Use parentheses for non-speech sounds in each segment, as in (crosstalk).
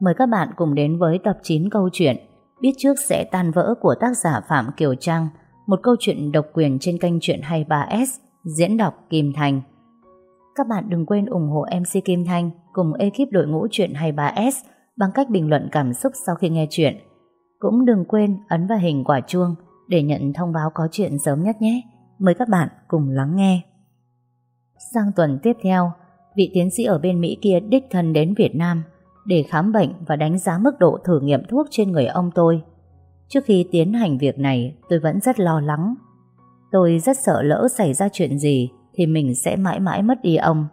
Mời các bạn cùng đến với tập 9 câu chuyện Biết trước sẽ tan vỡ của tác giả Phạm Kiều Trang Một câu chuyện độc quyền trên kênh Chuyện 23S Diễn đọc Kim Thành Các bạn đừng quên ủng hộ MC Kim Thanh cùng ekip đội ngũ Chuyện 23S bằng cách bình luận cảm xúc sau khi nghe chuyện. Cũng đừng quên ấn vào hình quả chuông để nhận thông báo có chuyện sớm nhất nhé. Mời các bạn cùng lắng nghe. Sang tuần tiếp theo, vị tiến sĩ ở bên Mỹ kia đích thân đến Việt Nam để khám bệnh và đánh giá mức độ thử nghiệm thuốc trên người ông tôi. Trước khi tiến hành việc này, tôi vẫn rất lo lắng. Tôi rất sợ lỡ xảy ra chuyện gì thì mình sẽ mãi mãi mất đi ông.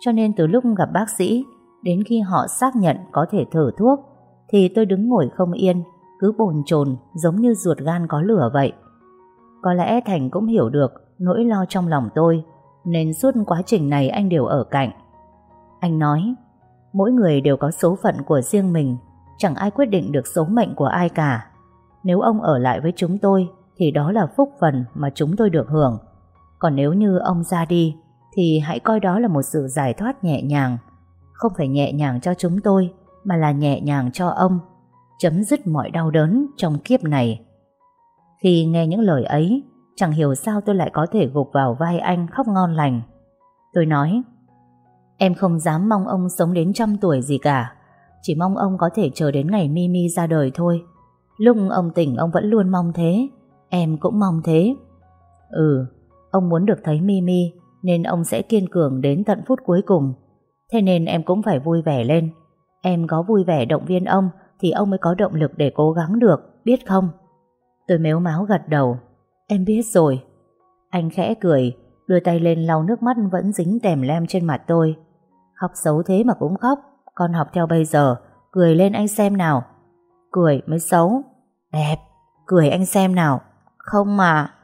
Cho nên từ lúc gặp bác sĩ đến khi họ xác nhận có thể thử thuốc thì tôi đứng ngồi không yên, cứ bồn chồn giống như ruột gan có lửa vậy. Có lẽ Thành cũng hiểu được nỗi lo trong lòng tôi nên suốt quá trình này anh đều ở cạnh. Anh nói Mỗi người đều có số phận của riêng mình, Chẳng ai quyết định được số mệnh của ai cả. Nếu ông ở lại với chúng tôi, Thì đó là phúc phần mà chúng tôi được hưởng. Còn nếu như ông ra đi, Thì hãy coi đó là một sự giải thoát nhẹ nhàng. Không phải nhẹ nhàng cho chúng tôi, Mà là nhẹ nhàng cho ông, Chấm dứt mọi đau đớn trong kiếp này. Khi nghe những lời ấy, Chẳng hiểu sao tôi lại có thể gục vào vai anh khóc ngon lành. Tôi nói Em không dám mong ông sống đến trăm tuổi gì cả. Chỉ mong ông có thể chờ đến ngày Mimi ra đời thôi. Lúc ông tỉnh, ông vẫn luôn mong thế. Em cũng mong thế. Ừ Ông muốn được thấy Mimi Nên ông sẽ kiên cường đến tận phút cuối cùng. Thế nên em cũng phải vui vẻ lên. Em có vui vẻ động viên ông, Thì ông mới có động lực để cố gắng được, Biết không? Tôi méo máo gật đầu. Em biết rồi. Anh khẽ cười, Đưa tay lên lau nước mắt vẫn dính tèm lem trên mặt tôi. Khóc xấu thế mà cũng khóc. Con học theo bây giờ, Cười lên anh xem nào. Cười mới xấu. Đẹp, Cười anh xem nào. Không mà.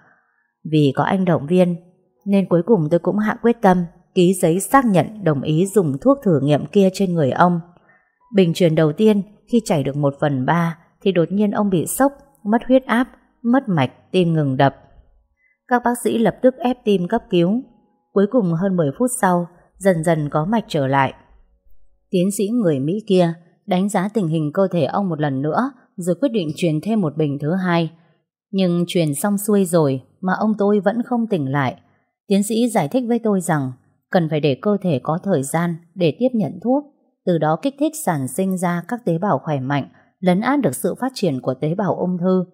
Vì có anh động viên, Nên cuối cùng tôi cũng hạ quyết tâm, Ký giấy xác nhận đồng ý dùng thuốc thử nghiệm kia trên người ông. Bình truyền đầu tiên, Khi chảy được một phần ba, Thì đột nhiên ông bị sốc, Mất huyết áp, Mất mạch, Tim ngừng đập. Các bác sĩ lập tức ép tim cấp cứu. Cuối cùng hơn 10 phút sau dần dần có mạch trở lại. Tiến sĩ người Mỹ kia đánh giá tình hình cơ thể ông một lần nữa rồi quyết định truyền thêm một bình thứ hai. Nhưng truyền xong xuôi rồi mà ông tôi vẫn không tỉnh lại. Tiến sĩ giải thích với tôi rằng cần phải để cơ thể có thời gian để tiếp nhận thuốc, từ đó kích thích sản sinh ra các tế bào khỏe mạnh, lấn át được sự phát triển của tế bào ung thư.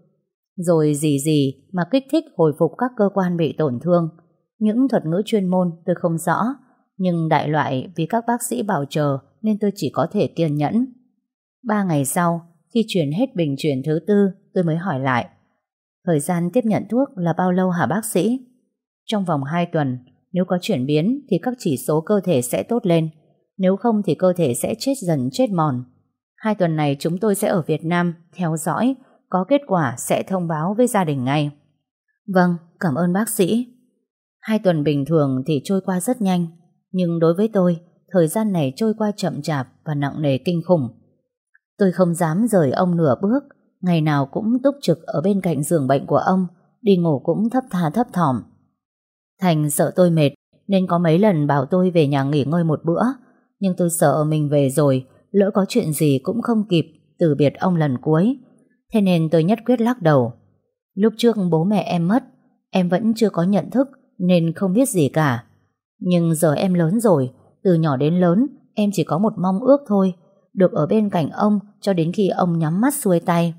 Rồi gì gì mà kích thích hồi phục các cơ quan bị tổn thương. Những thuật ngữ chuyên môn tôi không rõ, nhưng đại loại vì các bác sĩ bảo chờ nên tôi chỉ có thể kiên nhẫn. Ba ngày sau, khi chuyển hết bình chuyển thứ tư, tôi mới hỏi lại. Thời gian tiếp nhận thuốc là bao lâu hả bác sĩ? Trong vòng 2 tuần, nếu có chuyển biến thì các chỉ số cơ thể sẽ tốt lên. Nếu không thì cơ thể sẽ chết dần chết mòn. Hai tuần này chúng tôi sẽ ở Việt Nam theo dõi, có kết quả sẽ thông báo với gia đình ngay. Vâng, cảm ơn bác sĩ. Hai tuần bình thường thì trôi qua rất nhanh, nhưng đối với tôi, thời gian này trôi qua chậm chạp và nặng nề kinh khủng. Tôi không dám rời ông nửa bước, ngày nào cũng túc trực ở bên cạnh giường bệnh của ông, đi ngủ cũng thấp tha thấp thỏm. Thành sợ tôi mệt, nên có mấy lần bảo tôi về nhà nghỉ ngơi một bữa, nhưng tôi sợ mình về rồi, lỡ có chuyện gì cũng không kịp từ biệt ông lần cuối. Thế nên tôi nhất quyết lắc đầu. Lúc trước bố mẹ em mất, em vẫn chưa có nhận thức nên không biết gì cả. Nhưng giờ em lớn rồi, từ nhỏ đến lớn, em chỉ có một mong ước thôi, được ở bên cạnh ông cho đến khi ông nhắm mắt xuôi tay.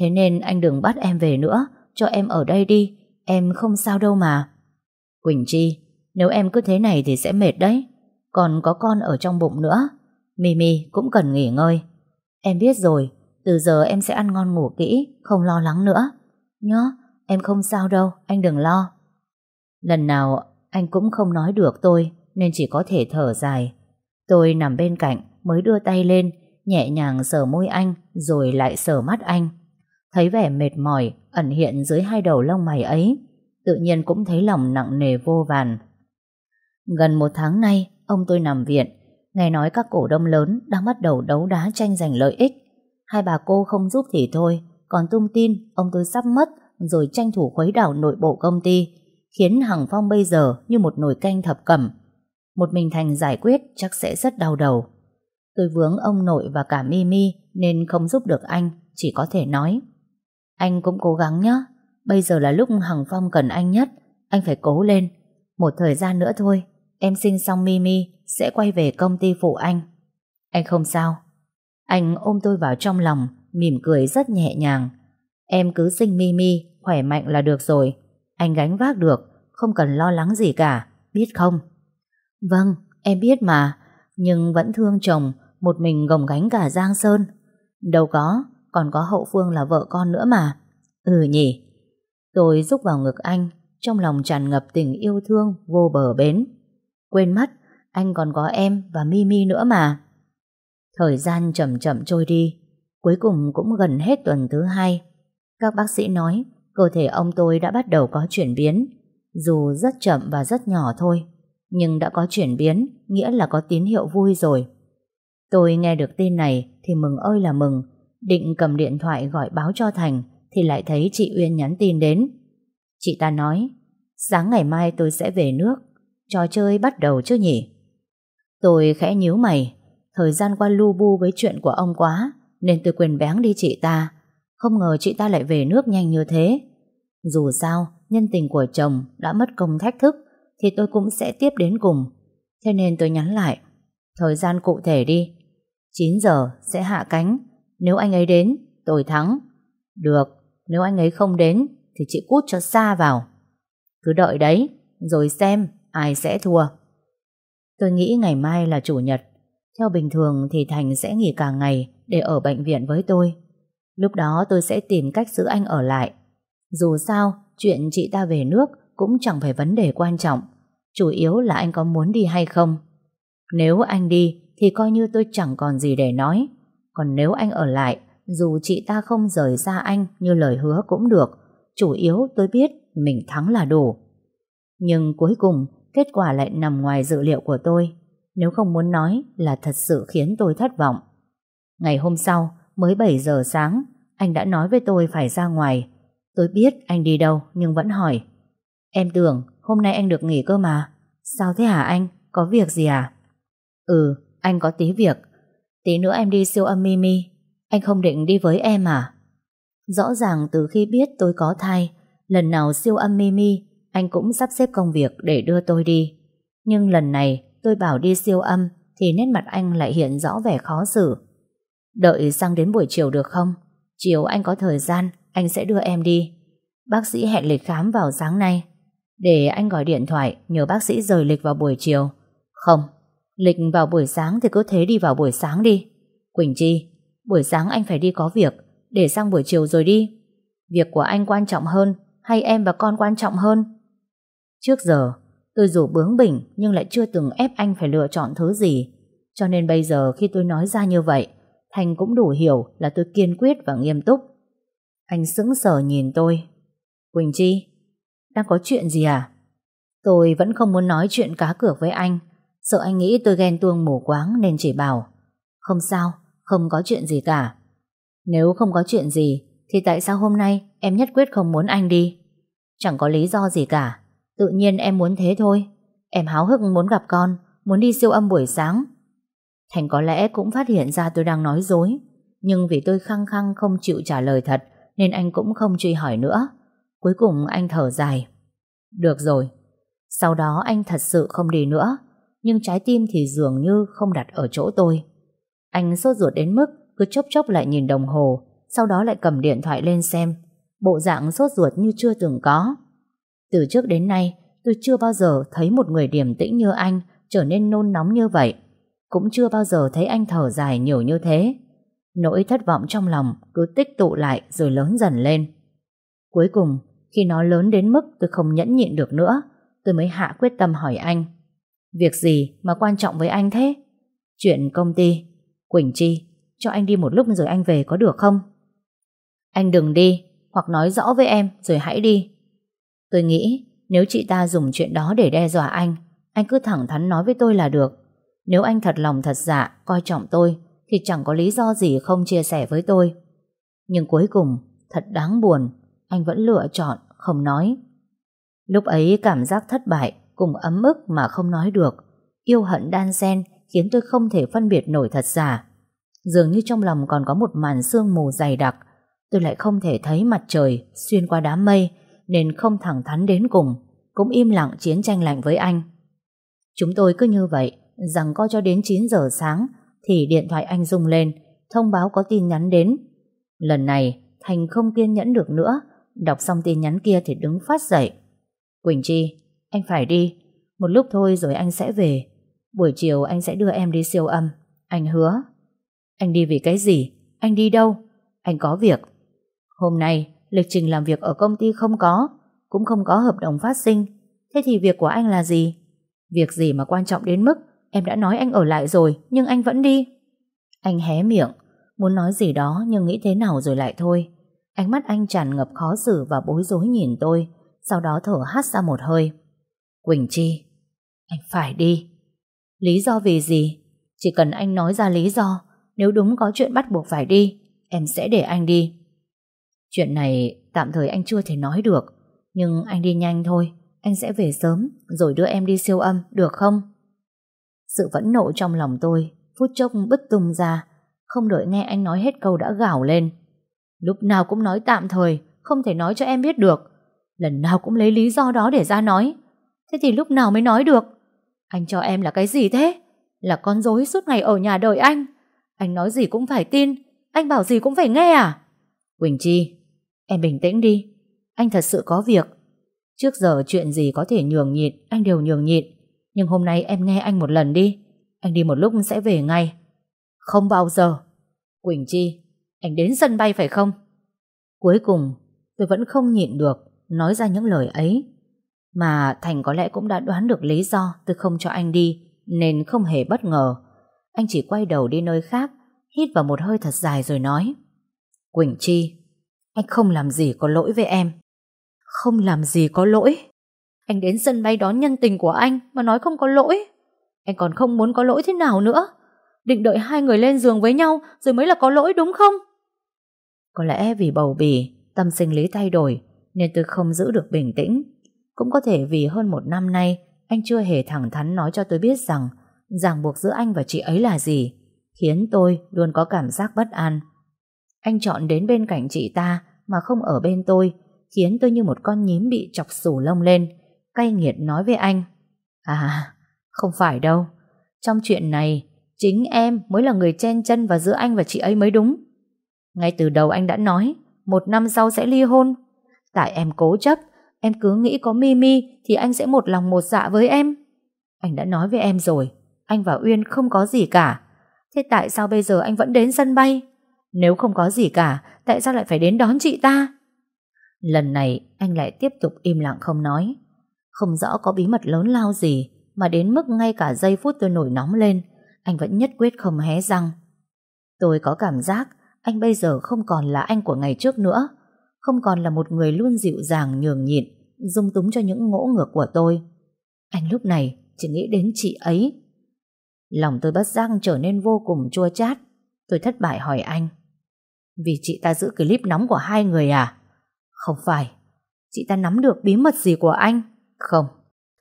Thế nên anh đừng bắt em về nữa, cho em ở đây đi, em không sao đâu mà. Quỳnh Chi, nếu em cứ thế này thì sẽ mệt đấy, còn có con ở trong bụng nữa. Mimi cũng cần nghỉ ngơi. Em biết rồi, từ giờ em sẽ ăn ngon ngủ kỹ, không lo lắng nữa. Nhớ, em không sao đâu, anh đừng lo. Lần nào anh cũng không nói được tôi, Nên chỉ có thể thở dài. Tôi nằm bên cạnh, mới đưa tay lên, Nhẹ nhàng sờ môi anh, Rồi lại sờ mắt anh. Thấy vẻ mệt mỏi, ẩn hiện dưới hai đầu lông mày ấy, Tự nhiên cũng thấy lòng nặng nề vô vàn. Gần một tháng nay, Ông tôi nằm viện, Nghe nói các cổ đông lớn đang bắt đầu đấu đá tranh giành lợi ích. Hai bà cô không giúp thì thôi, Còn tung tin ông tôi sắp mất, Rồi tranh thủ khuấy đảo nội bộ công ty khiến Hằng Phong bây giờ như một nồi canh thập cẩm. Một mình Thành giải quyết chắc sẽ rất đau đầu. Tôi vướng ông nội và cả Mimi nên không giúp được anh, chỉ có thể nói. Anh cũng cố gắng nhé, bây giờ là lúc Hằng Phong cần anh nhất, anh phải cố lên. Một thời gian nữa thôi, em sinh xong Mimi sẽ quay về công ty phụ anh. Anh không sao. Anh ôm tôi vào trong lòng, mỉm cười rất nhẹ nhàng. Em cứ sinh Mimi, khỏe mạnh là được rồi. Anh gánh vác được, không cần lo lắng gì cả, biết không? Vâng, em biết mà, nhưng vẫn thương chồng, một mình gồng gánh cả Giang Sơn. Đâu có, còn có hậu phương là vợ con nữa mà. Ừ nhỉ. Tôi rúc vào ngực anh, trong lòng tràn ngập tình yêu thương vô bờ bến. Quên mất, anh còn có em và Mimi nữa mà. Thời gian chậm chậm trôi đi, cuối cùng cũng gần hết tuần thứ hai. Các bác sĩ nói cơ thể ông tôi đã bắt đầu có chuyển biến, dù rất chậm và rất nhỏ thôi, nhưng đã có chuyển biến, nghĩa là có tín hiệu vui rồi. Tôi nghe được tin này thì mừng ơi là mừng, định cầm điện thoại gọi báo cho Thành thì lại thấy chị Uyên nhắn tin đến. Chị ta nói, sáng ngày mai tôi sẽ về nước, trò chơi bắt đầu chứ nhỉ? Tôi khẽ nhíu mày, thời gian qua lu bu với chuyện của ông quá, nên tôi quên bén đi chị ta. Không ngờ chị ta lại về nước nhanh như thế. Dù sao, nhân tình của chồng đã mất công thách thức, thì tôi cũng sẽ tiếp đến cùng. Thế nên tôi nhắn lại, thời gian cụ thể đi. 9 giờ sẽ hạ cánh, nếu anh ấy đến, tôi thắng. Được, nếu anh ấy không đến, thì chị cút cho xa vào. Cứ đợi đấy, rồi xem ai sẽ thua. Tôi nghĩ ngày mai là chủ nhật. Theo bình thường thì Thành sẽ nghỉ cả ngày để ở bệnh viện với tôi. Lúc đó tôi sẽ tìm cách giữ anh ở lại. Dù sao, chuyện chị ta về nước cũng chẳng phải vấn đề quan trọng. Chủ yếu là anh có muốn đi hay không. Nếu anh đi thì coi như tôi chẳng còn gì để nói. Còn nếu anh ở lại, dù chị ta không rời xa anh như lời hứa cũng được. Chủ yếu tôi biết mình thắng là đủ. Nhưng cuối cùng, kết quả lại nằm ngoài dự liệu của tôi. Nếu không muốn nói là thật sự khiến tôi thất vọng. Ngày hôm sau, mới 7 giờ sáng, anh đã nói với tôi phải ra ngoài. Tôi biết anh đi đâu nhưng vẫn hỏi. Em tưởng hôm nay anh được nghỉ cơ mà. Sao thế hả anh? Có việc gì à? Ừ, anh có tí việc. Tí nữa em đi siêu âm Mimi. Anh không định đi với em à? Rõ ràng từ khi biết tôi có thai, lần nào siêu âm Mimi, anh cũng sắp xếp công việc để đưa tôi đi. Nhưng lần này tôi bảo đi siêu âm thì nét mặt anh lại hiện rõ vẻ khó xử. Đợi sang đến buổi chiều được không? Chiều anh có thời gian, anh sẽ đưa em đi. Bác sĩ hẹn lịch khám vào sáng nay. Để anh gọi điện thoại nhờ bác sĩ rời lịch vào buổi chiều. Không, lịch vào buổi sáng thì cứ thế đi vào buổi sáng đi. Quỳnh Chi, buổi sáng anh phải đi có việc, để sang buổi chiều rồi đi. Việc của anh quan trọng hơn hay em và con quan trọng hơn? Trước giờ, tôi dù bướng bỉnh nhưng lại chưa từng ép anh phải lựa chọn thứ gì. Cho nên bây giờ khi tôi nói ra như vậy, Thành cũng đủ hiểu là tôi kiên quyết và nghiêm túc. Anh sững sờ nhìn tôi. Quỳnh Chi, đang có chuyện gì à? Tôi vẫn không muốn nói chuyện cá cược với anh. Sợ anh nghĩ tôi ghen tuông mù quáng nên chỉ bảo. Không sao, không có chuyện gì cả. Nếu không có chuyện gì, thì tại sao hôm nay em nhất quyết không muốn anh đi? Chẳng có lý do gì cả. Tự nhiên em muốn thế thôi. Em háo hức muốn gặp con, muốn đi siêu âm buổi sáng. Thành có lẽ cũng phát hiện ra tôi đang nói dối. Nhưng vì tôi khăng khăng không chịu trả lời thật, nên anh cũng không truy hỏi nữa. Cuối cùng anh thở dài. Được rồi. Sau đó anh thật sự không đi nữa. Nhưng trái tim thì dường như không đặt ở chỗ tôi. Anh sốt ruột đến mức cứ chốc chốc lại nhìn đồng hồ, sau đó lại cầm điện thoại lên xem. Bộ dạng sốt ruột như chưa từng có. Từ trước đến nay, tôi chưa bao giờ thấy một người điềm tĩnh như anh trở nên nôn nóng như vậy. Cũng chưa bao giờ thấy anh thở dài nhiều như thế. Nỗi thất vọng trong lòng cứ tích tụ lại rồi lớn dần lên. Cuối cùng, khi nó lớn đến mức tôi không nhẫn nhịn được nữa, tôi mới hạ quyết tâm hỏi anh. Việc gì mà quan trọng với anh thế? Chuyện công ty. Quỳnh Chi, cho anh đi một lúc rồi anh về có được không? Anh đừng đi, hoặc nói rõ với em rồi hãy đi. Tôi nghĩ nếu chị ta dùng chuyện đó để đe dọa anh, anh cứ thẳng thắn nói với tôi là được. Nếu anh thật lòng thật dạ, coi trọng tôi, thì chẳng có lý do gì không chia sẻ với tôi. Nhưng cuối cùng, thật đáng buồn, anh vẫn lựa chọn không nói. Lúc ấy cảm giác thất bại cùng ấm ức mà không nói được, yêu hận đan xen khiến tôi không thể phân biệt nổi thật giả. Dường như trong lòng còn có một màn sương mù dày đặc, tôi lại không thể thấy mặt trời xuyên qua đám mây nên không thẳng thắn đến cùng, cũng im lặng chiến tranh lạnh với anh. Chúng tôi cứ như vậy, rằng co cho đến 9 giờ sáng thì điện thoại anh rung lên, thông báo có tin nhắn đến. Lần này, Thành không kiên nhẫn được nữa, đọc xong tin nhắn kia thì đứng phát dậy. Quỳnh Chi, anh phải đi, một lúc thôi rồi anh sẽ về. Buổi chiều anh sẽ đưa em đi siêu âm, anh hứa. Anh đi vì cái gì? Anh đi đâu? Anh có việc. Hôm nay, lịch trình làm việc ở công ty không có, cũng không có hợp đồng phát sinh. Thế thì việc của anh là gì? Việc gì mà quan trọng đến mức em đã nói anh ở lại rồi nhưng anh vẫn đi. Anh hé miệng, muốn nói gì đó nhưng nghĩ thế nào rồi lại thôi. Ánh mắt anh tràn ngập khó xử và bối rối nhìn tôi, sau đó thở hắt ra một hơi. Quỳnh Chi, anh phải đi. Lý do vì gì? Chỉ cần anh nói ra lý do, nếu đúng có chuyện bắt buộc phải đi, em sẽ để anh đi. Chuyện này tạm thời anh chưa thể nói được, nhưng anh đi nhanh thôi, anh sẽ về sớm rồi đưa em đi siêu âm, được không? Sự phẫn nộ trong lòng tôi phút chốc bứt tung ra, không đợi nghe anh nói hết câu đã gào lên. Lúc nào cũng nói tạm thời, không thể nói cho em biết được. Lần nào cũng lấy lý do đó để ra nói. Thế thì lúc nào mới nói được? Anh cho em là cái gì thế? Là con dối suốt ngày ở nhà đợi anh. Anh nói gì cũng phải tin, anh bảo gì cũng phải nghe à? Quỳnh Chi, em bình tĩnh đi. Anh thật sự có việc. Trước giờ chuyện gì có thể nhường nhịn, anh đều nhường nhịn. Nhưng hôm nay em nghe anh một lần đi. Anh đi một lúc sẽ về ngay. Không bao giờ. Quỳnh Chi, anh đến sân bay phải không? Cuối cùng, tôi vẫn không nhịn được nói ra những lời ấy. Mà Thành có lẽ cũng đã đoán được lý do tôi không cho anh đi, nên không hề bất ngờ. Anh chỉ quay đầu đi nơi khác, hít vào một hơi thật dài rồi nói. Quỳnh Chi, anh không làm gì có lỗi với em. Không làm gì có lỗi. Anh đến sân bay đón nhân tình của anh mà nói không có lỗi. Anh còn không muốn có lỗi thế nào nữa. Định đợi hai người lên giường với nhau rồi mới là có lỗi đúng không? Có lẽ vì bầu bì, tâm sinh lý thay đổi nên tôi không giữ được bình tĩnh. Cũng có thể vì hơn một năm nay anh chưa hề thẳng thắn nói cho tôi biết rằng ràng buộc giữa anh và chị ấy là gì, khiến tôi luôn có cảm giác bất an. Anh chọn đến bên cạnh chị ta mà không ở bên tôi, khiến tôi như một con nhím bị chọc sù lông lên, cay nghiệt nói với anh. À, không phải đâu. Trong chuyện này, chính em mới là người chen chân vào giữa anh và chị ấy mới đúng. Ngay từ đầu anh đã nói, một năm sau sẽ ly hôn. Tại em cố chấp, em cứ nghĩ có Mimi thì anh sẽ một lòng một dạ với em. Anh đã nói với em rồi, anh và Uyên không có gì cả. Thế tại sao bây giờ anh vẫn đến sân bay? Nếu không có gì cả, tại sao lại phải đến đón chị ta? Lần này anh lại tiếp tục im lặng không nói. Không rõ có bí mật lớn lao gì mà đến mức ngay cả giây phút tôi nổi nóng lên, anh vẫn nhất quyết không hé răng. Tôi có cảm giác anh bây giờ không còn là anh của ngày trước nữa, không còn là một người luôn dịu dàng nhường nhịn, dung túng cho những ngỗ ngược của tôi. Anh lúc này chỉ nghĩ đến chị ấy. Lòng tôi bất giác trở nên vô cùng chua chát. Tôi thất bại hỏi anh. Vì chị ta giữ clip nóng của hai người à? Không phải. Chị ta nắm được bí mật gì của anh? Không.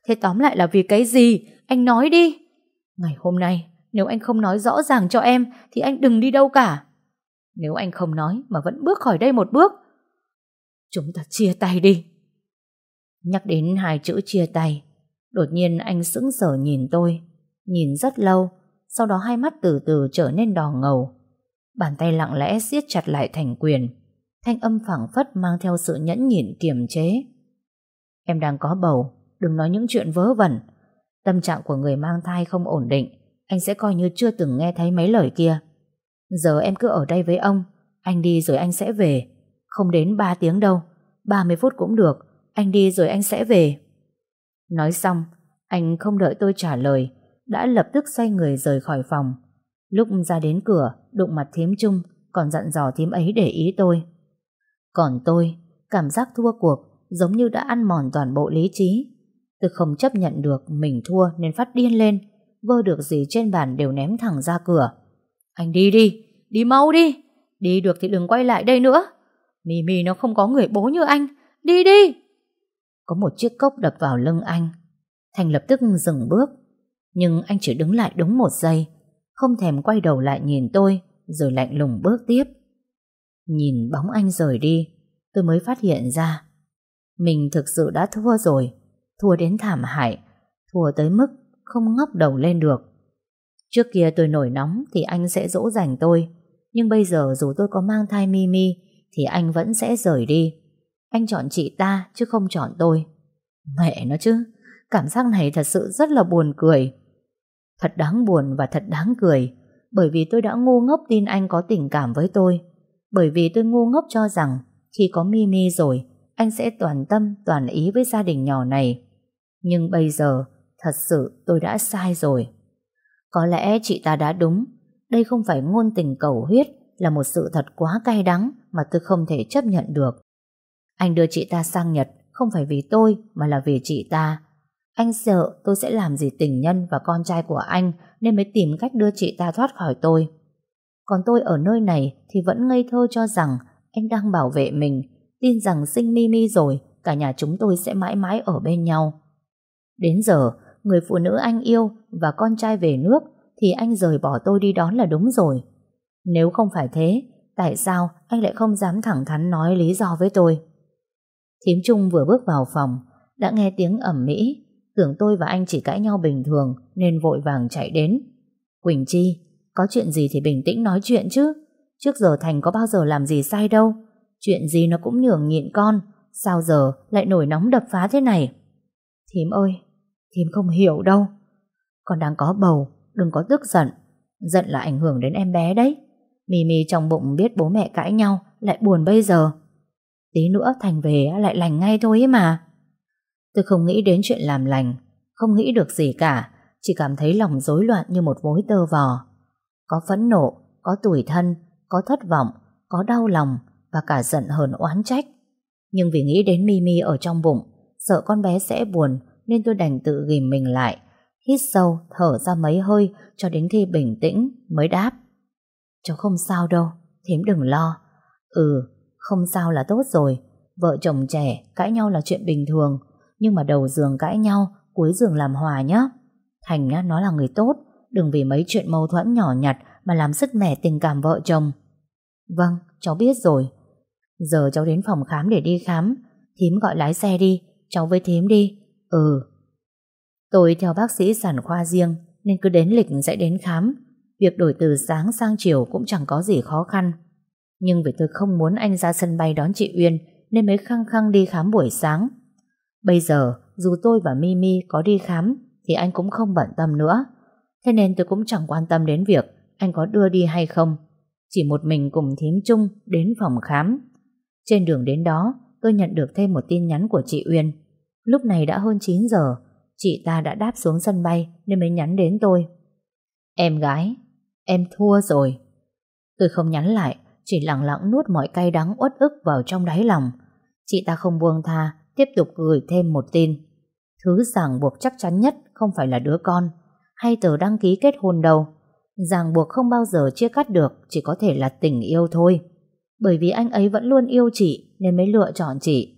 Thế tóm lại là vì cái gì? Anh nói đi. Ngày hôm nay, nếu anh không nói rõ ràng cho em, thì anh đừng đi đâu cả. Nếu anh không nói mà vẫn bước khỏi đây một bước, chúng ta chia tay đi. Nhắc đến hai chữ chia tay, đột nhiên anh sững sờ nhìn tôi, nhìn rất lâu, sau đó hai mắt từ từ trở nên đỏ ngầu. Bàn tay lặng lẽ siết chặt lại thành quyền, thanh âm phảng phất mang theo sự nhẫn nhịn kiềm chế. Em đang có bầu, đừng nói những chuyện vớ vẩn. Tâm trạng của người mang thai không ổn định, anh sẽ coi như chưa từng nghe thấy mấy lời kia. Giờ em cứ ở đây với ông, anh đi rồi anh sẽ về. Không đến 3 tiếng đâu, 30 phút cũng được, anh đi rồi anh sẽ về. Nói xong, anh không đợi tôi trả lời, đã lập tức xoay người rời khỏi phòng. Lúc ra đến cửa, đụng mặt thím chung, còn dặn dò thím ấy để ý tôi. Còn tôi, cảm giác thua cuộc, giống như đã ăn mòn toàn bộ lý trí. Tôi không chấp nhận được mình thua nên phát điên lên, vơ được gì trên bàn đều ném thẳng ra cửa. Anh đi đi, đi mau đi, đi được thì đừng quay lại đây nữa. Mì mì nó không có người bố như anh, đi đi. Có một chiếc cốc đập vào lưng anh. Thành lập tức dừng bước. Nhưng anh chỉ đứng lại đúng một giây, không thèm quay đầu lại nhìn tôi, rồi lạnh lùng bước tiếp. Nhìn bóng anh rời đi, tôi mới phát hiện ra. Mình thực sự đã thua rồi, thua đến thảm hại, thua tới mức không ngóc đầu lên được. Trước kia tôi nổi nóng thì anh sẽ dỗ dành tôi, nhưng bây giờ dù tôi có mang thai Mimi thì anh vẫn sẽ rời đi. Anh chọn chị ta chứ không chọn tôi. Mẹ nó chứ, cảm giác này thật sự rất là buồn cười. Thật đáng buồn và thật đáng cười, bởi vì tôi đã ngu ngốc tin anh có tình cảm với tôi. Bởi vì tôi ngu ngốc cho rằng khi có Mimi rồi, anh sẽ toàn tâm, toàn ý với gia đình nhỏ này. Nhưng bây giờ, thật sự tôi đã sai rồi. Có lẽ chị ta đã đúng, đây không phải ngôn tình cầu huyết, là một sự thật quá cay đắng mà tôi không thể chấp nhận được. Anh đưa chị ta sang Nhật không phải vì tôi mà là vì chị ta. Anh sợ tôi sẽ làm gì tình nhân và con trai của anh nên mới tìm cách đưa chị ta thoát khỏi tôi. Còn tôi ở nơi này thì vẫn ngây thơ cho rằng anh đang bảo vệ mình, tin rằng sinh Mimi rồi, cả nhà chúng tôi sẽ mãi mãi ở bên nhau. Đến giờ, người phụ nữ anh yêu và con trai về nước thì anh rời bỏ tôi đi đón là đúng rồi. Nếu không phải thế, tại sao anh lại không dám thẳng thắn nói lý do với tôi? Thím Trung vừa bước vào phòng, đã nghe tiếng ẩm mỹ, tưởng tôi và anh chỉ cãi nhau bình thường nên vội vàng chạy đến. Quỳnh Chi, có chuyện gì thì bình tĩnh nói chuyện chứ. Trước giờ Thành có bao giờ làm gì sai đâu. Chuyện gì nó cũng nhường nhịn con, sao giờ lại nổi nóng đập phá thế này? Thím ơi, thím không hiểu đâu. Con đang có bầu, đừng có tức giận. Giận là ảnh hưởng đến em bé đấy. Mimi trong bụng biết bố mẹ cãi nhau, lại buồn bây giờ. Tí nữa Thành về lại lành ngay thôi ấy mà. Tôi không nghĩ đến chuyện làm lành, không nghĩ được gì cả, chỉ cảm thấy lòng rối loạn như một vối tơ vò. Có phẫn nộ, có tủi thân, có thất vọng, có đau lòng và cả giận hờn oán trách. Nhưng vì nghĩ đến Mimi ở trong bụng, sợ con bé sẽ buồn nên tôi đành tự ghim mình lại, hít sâu, thở ra mấy hơi cho đến khi bình tĩnh mới đáp. Cháu không sao đâu, thím đừng lo. Ừ, không sao là tốt rồi. Vợ chồng trẻ cãi nhau là chuyện bình thường, nhưng mà đầu giường cãi nhau, cuối giường làm hòa nhá. Thành nhá, nó là người tốt, đừng vì mấy chuyện mâu thuẫn nhỏ nhặt mà làm sức mẻ tình cảm vợ chồng. Vâng, cháu biết rồi. Giờ cháu đến phòng khám để đi khám. Thím gọi lái xe đi, cháu với thím đi. Ừ. Tôi theo bác sĩ sản khoa riêng nên cứ đến lịch sẽ đến khám. Việc đổi từ sáng sang chiều cũng chẳng có gì khó khăn. Nhưng vì tôi không muốn anh ra sân bay đón chị Uyên nên mới khăng khăng đi khám buổi sáng. Bây giờ, dù tôi và Mimi có đi khám thì anh cũng không bận tâm nữa. Thế nên tôi cũng chẳng quan tâm đến việc anh có đưa đi hay không. Chỉ một mình cùng thím chung đến phòng khám. Trên đường đến đó, tôi nhận được thêm một tin nhắn của chị Uyên. Lúc này đã hơn 9 giờ, chị ta đã đáp xuống sân bay nên mới nhắn đến tôi. Em gái, em thua rồi. Tôi không nhắn lại, chỉ lặng lặng nuốt mọi cay đắng uất ức vào trong đáy lòng. Chị ta không buông tha, tiếp tục gửi thêm một tin. Thứ ràng buộc chắc chắn nhất không phải là đứa con, hay tờ đăng ký kết hôn đâu. Ràng buộc không bao giờ chia cắt được, chỉ có thể là tình yêu thôi. Bởi vì anh ấy vẫn luôn yêu chị, nên mới lựa chọn chị.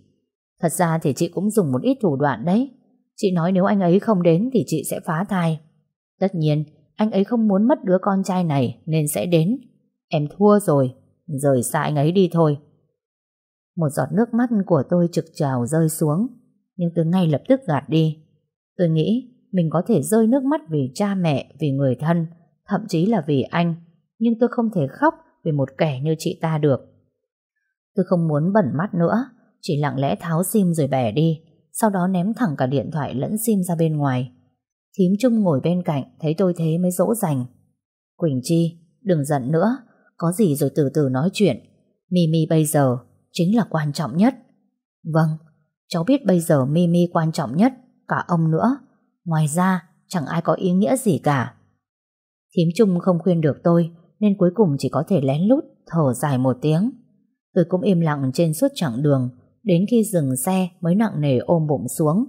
Thật ra thì chị cũng dùng một ít thủ đoạn đấy. Chị nói nếu anh ấy không đến thì chị sẽ phá thai. Tất nhiên, anh ấy không muốn mất đứa con trai này nên sẽ đến. Em thua rồi, rời xa anh ấy đi thôi. Một giọt nước mắt của tôi trực trào rơi xuống, nhưng tôi ngay lập tức gạt đi. Tôi nghĩ mình có thể rơi nước mắt vì cha mẹ, vì người thân, thậm chí là vì anh, nhưng tôi không thể khóc vì một kẻ như chị ta được. Tôi không muốn bẩn mắt nữa, chỉ lặng lẽ tháo sim rồi bẻ đi, sau đó ném thẳng cả điện thoại lẫn sim ra bên ngoài. Thím Trung ngồi bên cạnh, thấy tôi thế mới dỗ dành. Quỳnh Chi, đừng giận nữa, có gì rồi từ từ nói chuyện. Mimi bây giờ chính là quan trọng nhất. Vâng, cháu biết bây giờ Mimi quan trọng nhất, cả ông nữa. Ngoài ra, chẳng ai có ý nghĩa gì cả. Thím Trung không khuyên được tôi, nên cuối cùng chỉ có thể lén lút, thở dài một tiếng. Tôi cũng im lặng trên suốt chặng đường, đến khi dừng xe mới nặng nề ôm bụng xuống.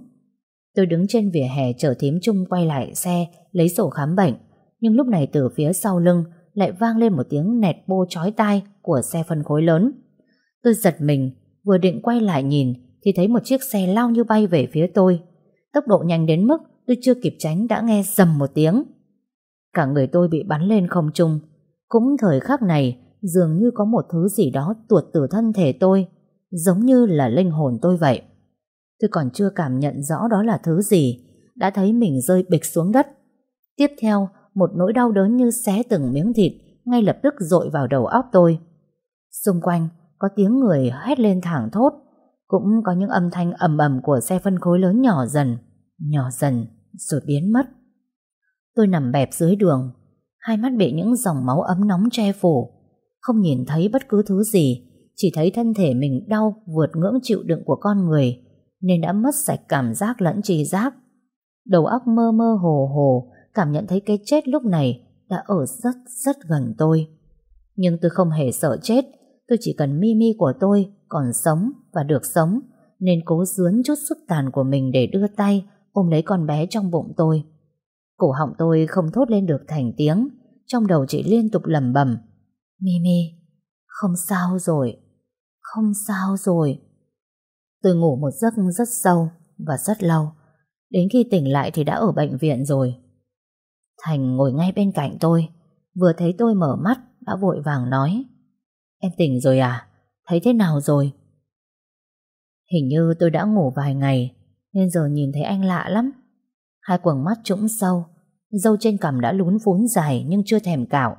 Tôi đứng trên vỉa hè chờ thím Trung quay lại xe, lấy sổ khám bệnh, nhưng lúc này từ phía sau lưng lại vang lên một tiếng nẹt bô chói tai của xe phân khối lớn. Tôi giật mình, vừa định quay lại nhìn thì thấy một chiếc xe lao như bay về phía tôi. Tốc độ nhanh đến mức tôi chưa kịp tránh đã nghe dầm một tiếng. Cả người tôi bị bắn lên không trung. Cũng thời khắc này, dường như có một thứ gì đó tuột từ thân thể tôi, giống như là linh hồn tôi vậy. Tôi còn chưa cảm nhận rõ đó là thứ gì, đã thấy mình rơi bịch xuống đất. Tiếp theo, một nỗi đau đớn như xé từng miếng thịt, ngay lập tức dội vào đầu óc tôi. Xung quanh, có tiếng người hét lên thảng thốt, cũng có những âm thanh ầm ầm của xe phân khối lớn nhỏ dần, nhỏ dần, rồi biến mất. Tôi nằm bẹp dưới đường, hai mắt bị những dòng máu ấm nóng che phủ, không nhìn thấy bất cứ thứ gì, chỉ thấy thân thể mình đau vượt ngưỡng chịu đựng của con người, nên đã mất sạch cảm giác lẫn trí giác. Đầu óc mơ mơ hồ hồ, cảm nhận thấy cái chết lúc này đã ở rất rất gần tôi. Nhưng tôi không hề sợ chết, tôi chỉ cần Mimi của tôi còn sống và được sống, nên cố dướn chút sức tàn của mình để đưa tay ôm lấy con bé trong bụng tôi. Cổ họng tôi không thốt lên được thành tiếng, trong đầu chỉ liên tục lẩm bẩm. Mimi, không sao rồi, không sao rồi. Tôi ngủ một giấc rất sâu và rất lâu, đến khi tỉnh lại thì đã ở bệnh viện rồi. Thành ngồi ngay bên cạnh tôi, vừa thấy tôi mở mắt đã vội vàng nói. Em tỉnh rồi à? Thấy thế nào rồi? Hình như tôi đã ngủ vài ngày nên giờ nhìn thấy anh lạ lắm. Hai quầng mắt trũng sâu, dâu trên cằm đã lún vốn dài nhưng chưa thèm cạo.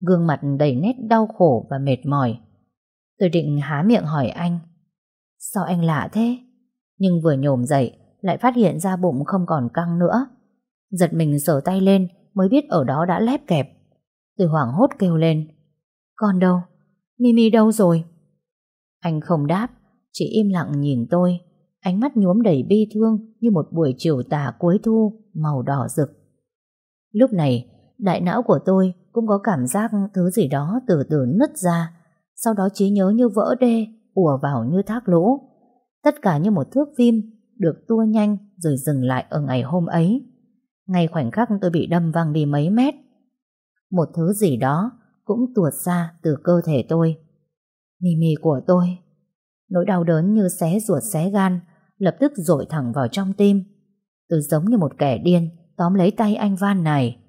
Gương mặt đầy nét đau khổ và mệt mỏi. Tôi định há miệng hỏi anh. Sao anh lạ thế? Nhưng vừa nhổm dậy lại phát hiện ra bụng không còn căng nữa. Giật mình sờ tay lên mới biết ở đó đã lép kẹp. Tôi hoảng hốt kêu lên. Con đâu? Mimi đâu rồi? Anh không đáp, chỉ im lặng nhìn tôi, ánh mắt nhuốm đầy bi thương như một buổi chiều tà cuối thu, màu đỏ rực. Lúc này, đại não của tôi cũng có cảm giác thứ gì đó từ từ nứt ra, sau đó trí nhớ như vỡ đê, ùa vào như thác lũ. Tất cả như một thước phim, được tua nhanh rồi dừng lại ở ngày hôm ấy. Ngay khoảnh khắc tôi bị đâm văng đi mấy mét. Một thứ gì đó cũng tuột ra từ cơ thể tôi. mì mì của tôi. Nỗi đau đớn như xé ruột xé gan, lập tức dội thẳng vào trong tim. Tôi giống như một kẻ điên, tóm lấy tay anh Van này.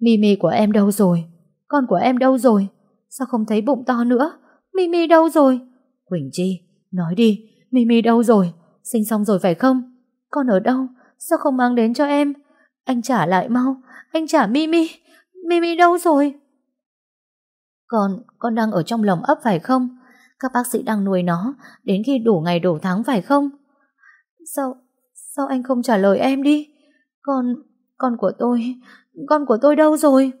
Mimi của em đâu rồi? Con của em đâu rồi? Sao không thấy bụng to nữa? Mimi đâu rồi? Quỳnh Chi, nói đi, Mimi đâu rồi? Sinh xong rồi phải không? Con ở đâu? Sao không mang đến cho em? Anh trả lại mau, anh trả Mimi. Mimi đâu rồi? Con, con đang ở trong lòng ấp phải không? Các bác sĩ đang nuôi nó đến khi đủ ngày đủ tháng phải không? Sao, sao anh không trả lời em đi? Con, con của tôi, con của tôi đâu rồi?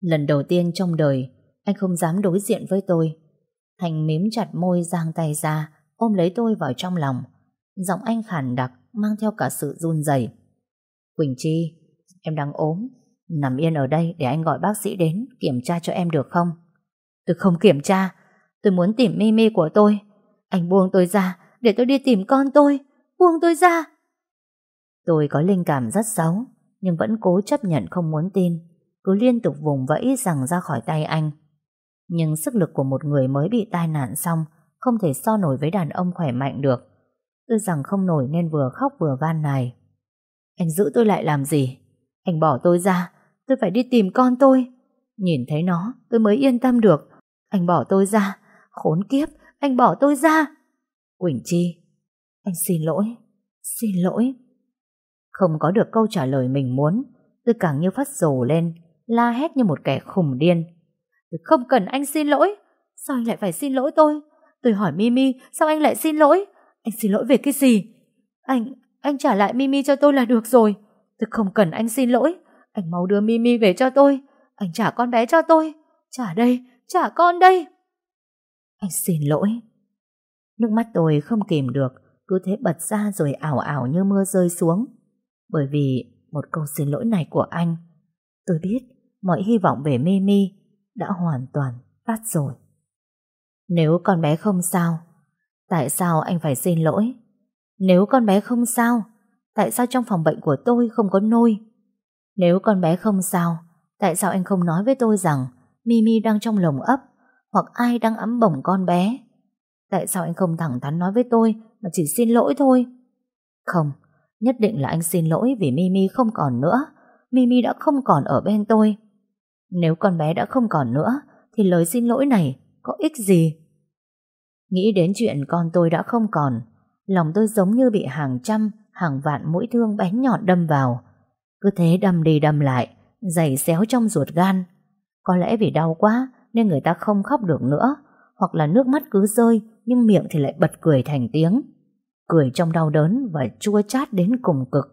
Lần đầu tiên trong đời, anh không dám đối diện với tôi. Thành mím chặt môi giang tay ra, ôm lấy tôi vào trong lòng. Giọng anh khàn đặc, mang theo cả sự run rẩy. Quỳnh Chi, em đang ốm, Nằm yên ở đây để anh gọi bác sĩ đến kiểm tra cho em được không? Tôi không kiểm tra. Tôi muốn tìm Mimi của tôi. Anh buông tôi ra để tôi đi tìm con tôi. Buông tôi ra. Tôi có linh cảm rất xấu nhưng vẫn cố chấp nhận không muốn tin. Cứ liên tục vùng vẫy rằng ra khỏi tay anh. Nhưng sức lực của một người mới bị tai nạn xong không thể so nổi với đàn ông khỏe mạnh được. Tôi rằng không nổi nên vừa khóc vừa van này. Anh giữ tôi lại làm gì? Anh bỏ tôi ra Tôi phải đi tìm con tôi. Nhìn thấy nó, tôi mới yên tâm được. Anh bỏ tôi ra. Khốn kiếp, anh bỏ tôi ra. Quỳnh Chi, anh xin lỗi. Xin lỗi. Không có được câu trả lời mình muốn, tôi càng như phát rồ lên, la hét như một kẻ khùng điên. Tôi không cần anh xin lỗi. Sao anh lại phải xin lỗi tôi? Tôi hỏi Mimi, sao anh lại xin lỗi? Anh xin lỗi về cái gì? Anh, anh trả lại Mimi cho tôi là được rồi. Tôi không cần anh xin lỗi. Anh mau đưa Mimi về cho tôi. Anh trả con bé cho tôi. Trả đây, trả con đây. Anh xin lỗi. Nước mắt tôi không kìm được, cứ thế bật ra rồi ảo ảo như mưa rơi xuống. Bởi vì một câu xin lỗi này của anh, tôi biết mọi hy vọng về Mimi đã hoàn toàn tắt rồi. Nếu con bé không sao, tại sao anh phải xin lỗi? Nếu con bé không sao, tại sao trong phòng bệnh của tôi không có nôi? Nếu con bé không sao, tại sao anh không nói với tôi rằng Mimi đang trong lồng ấp hoặc ai đang ấm bổng con bé? Tại sao anh không thẳng thắn nói với tôi mà chỉ xin lỗi thôi? Không, Nhất định là anh xin lỗi vì Mimi không còn nữa. Mimi đã không còn ở bên tôi. Nếu con bé đã không còn nữa, thì lời xin lỗi này có ích gì? Nghĩ đến chuyện con tôi đã không còn, lòng tôi giống như bị hàng trăm, hàng vạn mũi thương bén nhọn đâm vào. Cứ thế đâm đi đâm lại, dày xéo trong ruột gan. Có lẽ vì đau quá nên người ta không khóc được nữa, hoặc là nước mắt cứ rơi nhưng miệng thì lại bật cười thành tiếng. Cười trong đau đớn và chua chát đến cùng cực.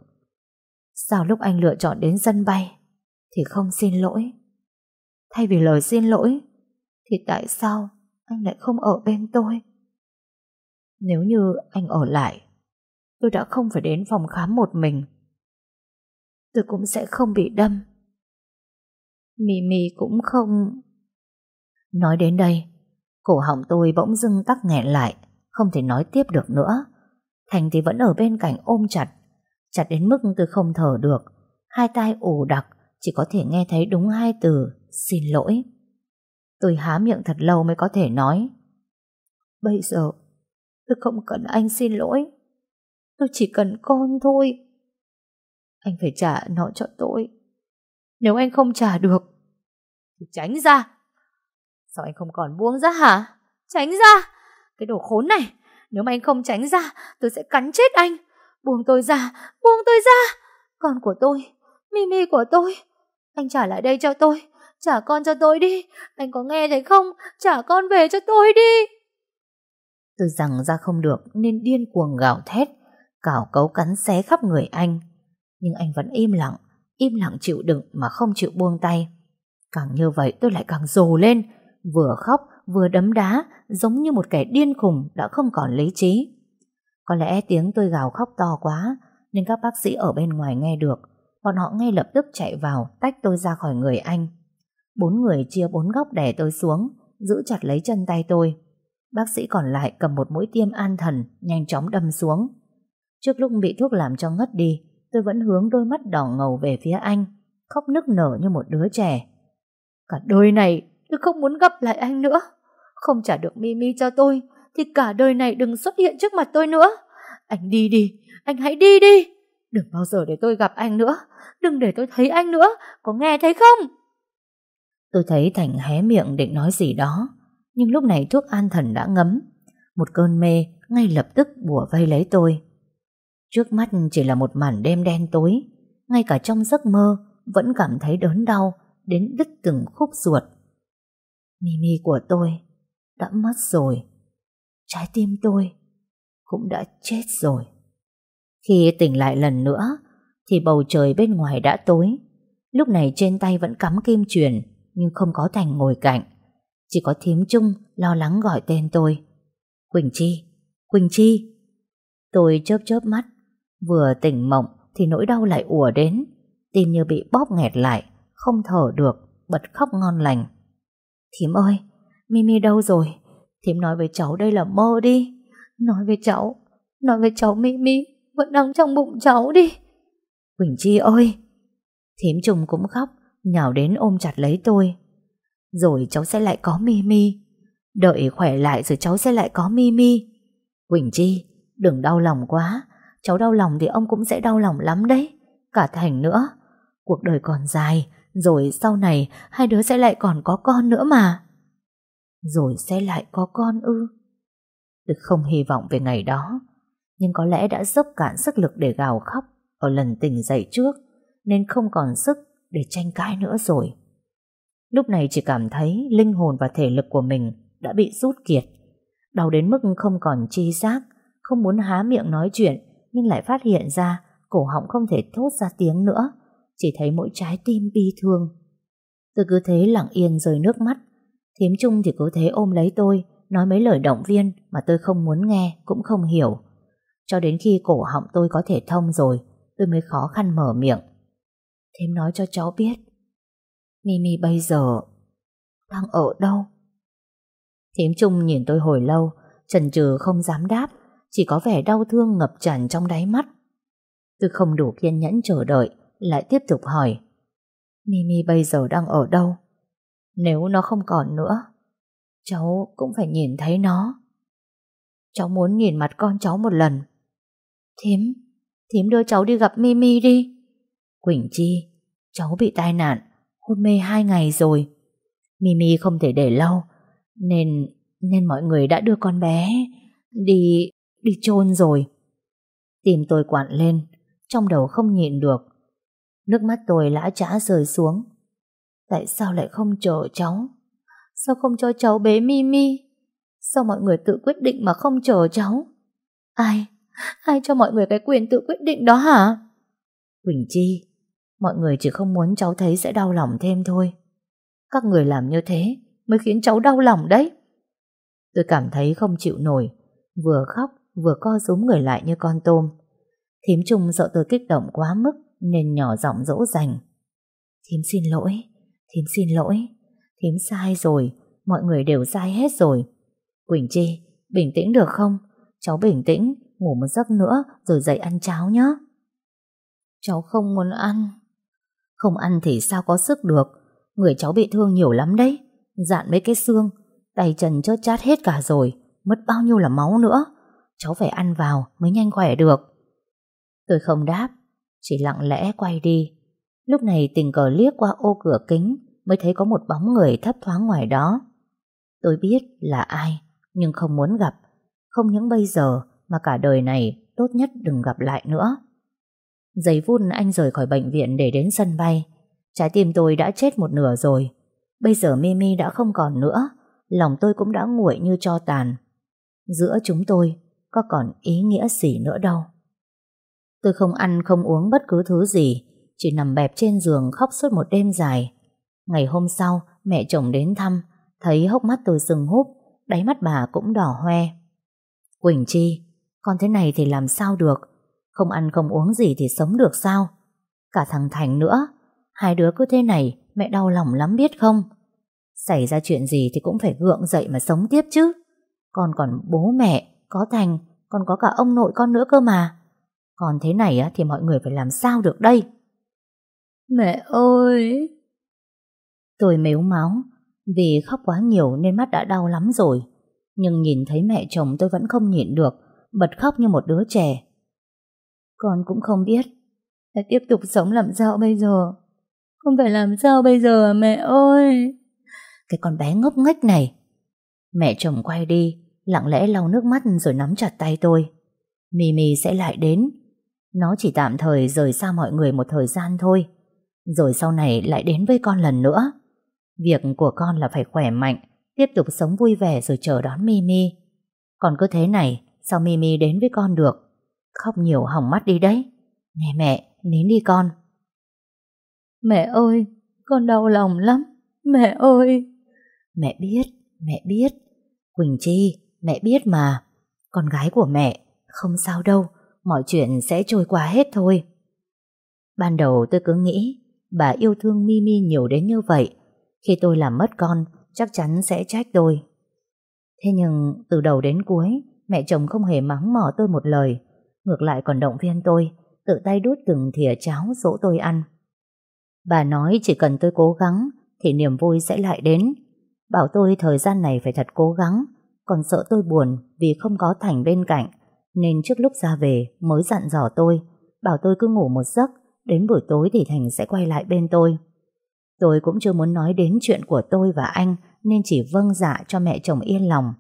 Sao lúc anh lựa chọn đến sân bay thì không xin lỗi? Thay vì lời xin lỗi thì tại sao anh lại không ở bên tôi? Nếu như anh ở lại tôi đã không phải đến phòng khám một mình. Tôi cũng sẽ không bị đâm. Mì Mì cũng không... Nói đến đây, cổ họng tôi bỗng dưng tắc nghẹn lại, không thể nói tiếp được nữa. Thành thì vẫn ở bên cạnh ôm chặt, chặt đến mức tôi không thở được. Hai tai ù đặc, chỉ có thể nghe thấy đúng hai từ, xin lỗi. Tôi há miệng thật lâu mới có thể nói. Bây giờ, tôi không cần anh xin lỗi. Tôi chỉ cần con thôi. Anh phải trả nó cho tôi. Nếu anh không trả được, thì tránh ra. Sao anh không còn buông ra hả? Tránh ra! Cái đồ khốn này, nếu mà anh không tránh ra, tôi sẽ cắn chết anh. Buông tôi ra, buông tôi ra. Con của tôi, Mimi của tôi. Anh trả lại đây cho tôi. Trả con cho tôi đi. Anh có nghe thấy không? Trả con về cho tôi đi. Tôi rằng ra không được nên điên cuồng gào thét cào cấu cắn xé khắp người anh. Nhưng anh vẫn im lặng, im lặng chịu đựng mà không chịu buông tay. Càng như vậy tôi lại càng rồ lên, vừa khóc vừa đấm đá, giống như một kẻ điên khùng đã không còn lý trí. Có lẽ tiếng tôi gào khóc to quá, nên các bác sĩ ở bên ngoài nghe được. Bọn họ ngay lập tức chạy vào, tách tôi ra khỏi người anh. Bốn người chia bốn góc đè tôi xuống, giữ chặt lấy chân tay tôi. Bác sĩ còn lại cầm một mũi tiêm an thần, nhanh chóng đâm xuống. Trước lúc bị thuốc làm cho ngất đi, tôi vẫn hướng đôi mắt đỏ ngầu về phía anh, khóc nức nở như một đứa trẻ. Cả đời này tôi không muốn gặp lại anh nữa. Không trả được Mimi cho tôi, thì cả đời này đừng xuất hiện trước mặt tôi nữa. Anh đi đi, anh hãy đi đi. Đừng bao giờ để tôi gặp anh nữa. Đừng để tôi thấy anh nữa, có nghe thấy không? Tôi thấy Thành hé miệng định nói gì đó, nhưng lúc này thuốc an thần đã ngấm. Một cơn mê ngay lập tức bùa vây lấy tôi. Trước mắt chỉ là một màn đêm đen tối, ngay cả trong giấc mơ vẫn cảm thấy đớn đau đến đứt từng khúc ruột. Mimi của tôi đã mất rồi, trái tim tôi cũng đã chết rồi. Khi tỉnh lại lần nữa thì bầu trời bên ngoài đã tối. Lúc này trên tay vẫn cắm kim truyền nhưng không có Thành ngồi cạnh. Chỉ có thím Trung lo lắng gọi tên tôi. Quỳnh Chi, Quỳnh Chi. Tôi chớp chớp mắt Vừa tỉnh mộng thì nỗi đau lại ùa đến, tim như bị bóp nghẹt lại, không thở được, bật khóc ngon lành. Thím ơi, Mimi đâu rồi? Thím nói với cháu đây là mơ đi. Nói với cháu, nói với cháu Mimi vẫn đang trong bụng cháu đi. Quỳnh Chi ơi! Thím trùng cũng khóc, nhào đến ôm chặt lấy tôi. Rồi cháu sẽ lại có Mimi. Đợi khỏe lại rồi cháu sẽ lại có Mimi. Quỳnh Chi, đừng đau lòng quá. Cháu đau lòng thì ông cũng sẽ đau lòng lắm đấy Cả Thành nữa Cuộc đời còn dài rồi sau này hai đứa sẽ lại còn có con nữa mà. Rồi sẽ lại có con ư? Đức không hy vọng về ngày đó Nhưng có lẽ đã dốc cạn sức lực để gào khóc Ở lần tỉnh dậy trước Nên không còn sức để tranh cãi nữa rồi. Lúc này chỉ cảm thấy linh hồn và thể lực của mình đã bị rút kiệt. Đau đến mức không còn chi giác, không muốn há miệng nói chuyện nhưng lại phát hiện ra cổ họng không thể thốt ra tiếng nữa, chỉ thấy mỗi trái tim bi thương. Tôi cứ thế lặng yên rơi nước mắt, thiếm chung thì cứ thế ôm lấy tôi, nói mấy lời động viên mà tôi không muốn nghe, cũng không hiểu. Cho đến khi cổ họng tôi có thể thông rồi, tôi mới khó khăn mở miệng. Thiếm nói cho cháu biết, Mimi bây giờ đang ở đâu? Thiếm Trung nhìn tôi hồi lâu, chần chừ không dám đáp, chỉ có vẻ đau thương ngập tràn trong đáy mắt. Tôi không đủ kiên nhẫn chờ đợi, lại tiếp tục hỏi. Mimi bây giờ đang ở đâu? Nếu nó không còn nữa, cháu cũng phải nhìn thấy nó. Cháu muốn nhìn mặt con cháu một lần. Thím, Thím đưa cháu đi gặp Mimi đi. Quỳnh Chi, cháu bị tai nạn, hôn mê hai ngày rồi. Mimi không thể để lâu, nên nên mọi người đã đưa con bé đi đi chôn rồi. Tìm tôi quặn lên, trong đầu không nhịn được. Nước mắt tôi lã trã rơi xuống. Tại sao lại không chờ cháu? Sao không cho cháu bế Mimi? Sao mọi người tự quyết định mà không chờ cháu? Ai? Ai cho mọi người cái quyền tự quyết định đó hả? Quỳnh Chi, mọi người chỉ không muốn cháu thấy sẽ đau lòng thêm thôi. Các người làm như thế mới khiến cháu đau lòng đấy. Tôi cảm thấy không chịu nổi, vừa khóc vừa co rúm người lại như con tôm. Thím Trung sợ tôi kích động quá mức nên nhỏ giọng dỗ dành. Thím xin lỗi, thím xin lỗi, thím sai rồi, mọi người đều sai hết rồi. Quỳnh Chi, bình tĩnh được không? Cháu bình tĩnh, ngủ một giấc nữa rồi dậy ăn cháo nhé. Cháu không muốn ăn. Không ăn thì sao có sức được, người cháu bị thương nhiều lắm đấy, dạn mấy cái xương, tay chân chớt chát hết cả rồi, mất bao nhiêu là máu nữa. Cháu phải ăn vào mới nhanh khỏe được. Tôi không đáp, chỉ lặng lẽ quay đi. Lúc này tình cờ liếc qua ô cửa kính mới thấy có một bóng người thấp thoáng ngoài đó. Tôi biết là ai, nhưng không muốn gặp. Không những bây giờ mà cả đời này tốt nhất đừng gặp lại nữa. Giấy vun anh rời khỏi bệnh viện để đến sân bay. Trái tim tôi đã chết một nửa rồi. Bây giờ Mimi đã không còn nữa. Lòng tôi cũng đã nguội như cho tàn. Giữa chúng tôi có còn ý nghĩa gì nữa đâu. Tôi không ăn không uống bất cứ thứ gì, chỉ nằm bẹp trên giường khóc suốt một đêm dài. Ngày hôm sau, mẹ chồng đến thăm, thấy hốc mắt tôi sừng húp, đáy mắt bà cũng đỏ hoe. Quỳnh Chi, con thế này thì làm sao được? Không ăn không uống gì thì sống được sao? Cả thằng Thành nữa, hai đứa cứ thế này, mẹ đau lòng lắm biết không? Xảy ra chuyện gì thì cũng phải gượng dậy mà sống tiếp chứ. Con còn bố mẹ, có Thành, còn có cả ông nội con nữa cơ mà. Còn thế này thì mọi người phải làm sao được đây? Mẹ ơi! Tôi mếu máu, vì khóc quá nhiều nên mắt đã đau lắm rồi. Nhưng nhìn thấy mẹ chồng tôi vẫn không nhịn được, bật khóc như một đứa trẻ. Con cũng không biết, phải tiếp tục sống làm sao bây giờ? Không phải làm sao bây giờ à mẹ ơi? Cái con bé ngốc nghếch này. Mẹ chồng quay đi, lặng lẽ lau nước mắt rồi nắm chặt tay tôi. Mimi sẽ lại đến. Nó chỉ tạm thời rời xa mọi người một thời gian thôi. Rồi sau này lại đến với con lần nữa. Việc của con là phải khỏe mạnh, tiếp tục sống vui vẻ rồi chờ đón Mimi. Còn cứ thế này, sao Mimi đến với con được? Khóc nhiều hỏng mắt đi đấy. Nè mẹ, nín đi con. Mẹ ơi, con đau lòng lắm. Mẹ ơi. Mẹ biết, mẹ biết. Quỳnh Chi, mẹ biết mà. Con gái của mẹ, không sao đâu, mọi chuyện sẽ trôi qua hết thôi. Ban đầu tôi cứ nghĩ bà yêu thương Mimi nhiều đến như vậy. Khi tôi làm mất con, chắc chắn sẽ trách tôi. Thế nhưng từ đầu đến cuối, mẹ chồng không hề mắng mỏ tôi một lời. Ngược lại còn động viên tôi, tự tay đút từng thìa cháo dỗ tôi ăn. Bà nói chỉ cần tôi cố gắng thì niềm vui sẽ lại đến. Bảo tôi thời gian này phải thật cố gắng, còn sợ tôi buồn vì không có Thành bên cạnh, nên trước lúc ra về mới dặn dò tôi, bảo tôi cứ ngủ một giấc, đến buổi tối thì Thành sẽ quay lại bên tôi. Tôi cũng chưa muốn nói đến chuyện của tôi và anh nên chỉ vâng dạ cho mẹ chồng yên lòng.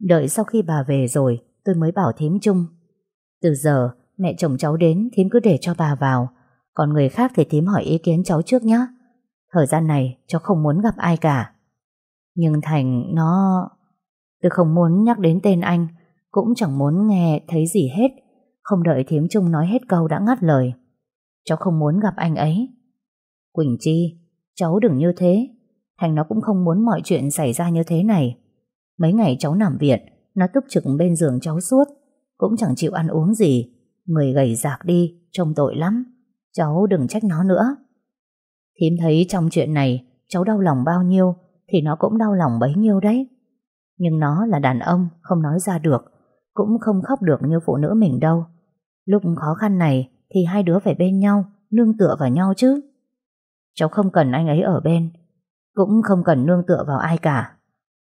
Đợi sau khi bà về rồi, tôi mới bảo thím chung. Từ giờ, mẹ chồng cháu đến, thím cứ để cho bà vào. Còn người khác thì thím hỏi ý kiến cháu trước nhé. Thời gian này, cháu không muốn gặp ai cả. Nhưng Thành, nó... Tôi không muốn nhắc đến tên anh, cũng chẳng muốn nghe thấy gì hết. Không đợi Thiếm Trung nói hết câu đã ngắt lời. Cháu không muốn gặp anh ấy. Quỳnh Chi, cháu đừng như thế. Thành nó cũng không muốn mọi chuyện xảy ra như thế này. Mấy ngày cháu nằm viện, nó túc trực bên giường cháu suốt, cũng chẳng chịu ăn uống gì. Người gầy rạc đi, trông tội lắm. Cháu đừng trách nó nữa. Thím thấy trong chuyện này, cháu đau lòng bao nhiêu, thì nó cũng đau lòng bấy nhiêu đấy. Nhưng nó là đàn ông, không nói ra được, cũng không khóc được như phụ nữ mình đâu. Lúc khó khăn này thì hai đứa phải bên nhau, nương tựa vào nhau chứ. Cháu không cần anh ấy ở bên, cũng không cần nương tựa vào ai cả.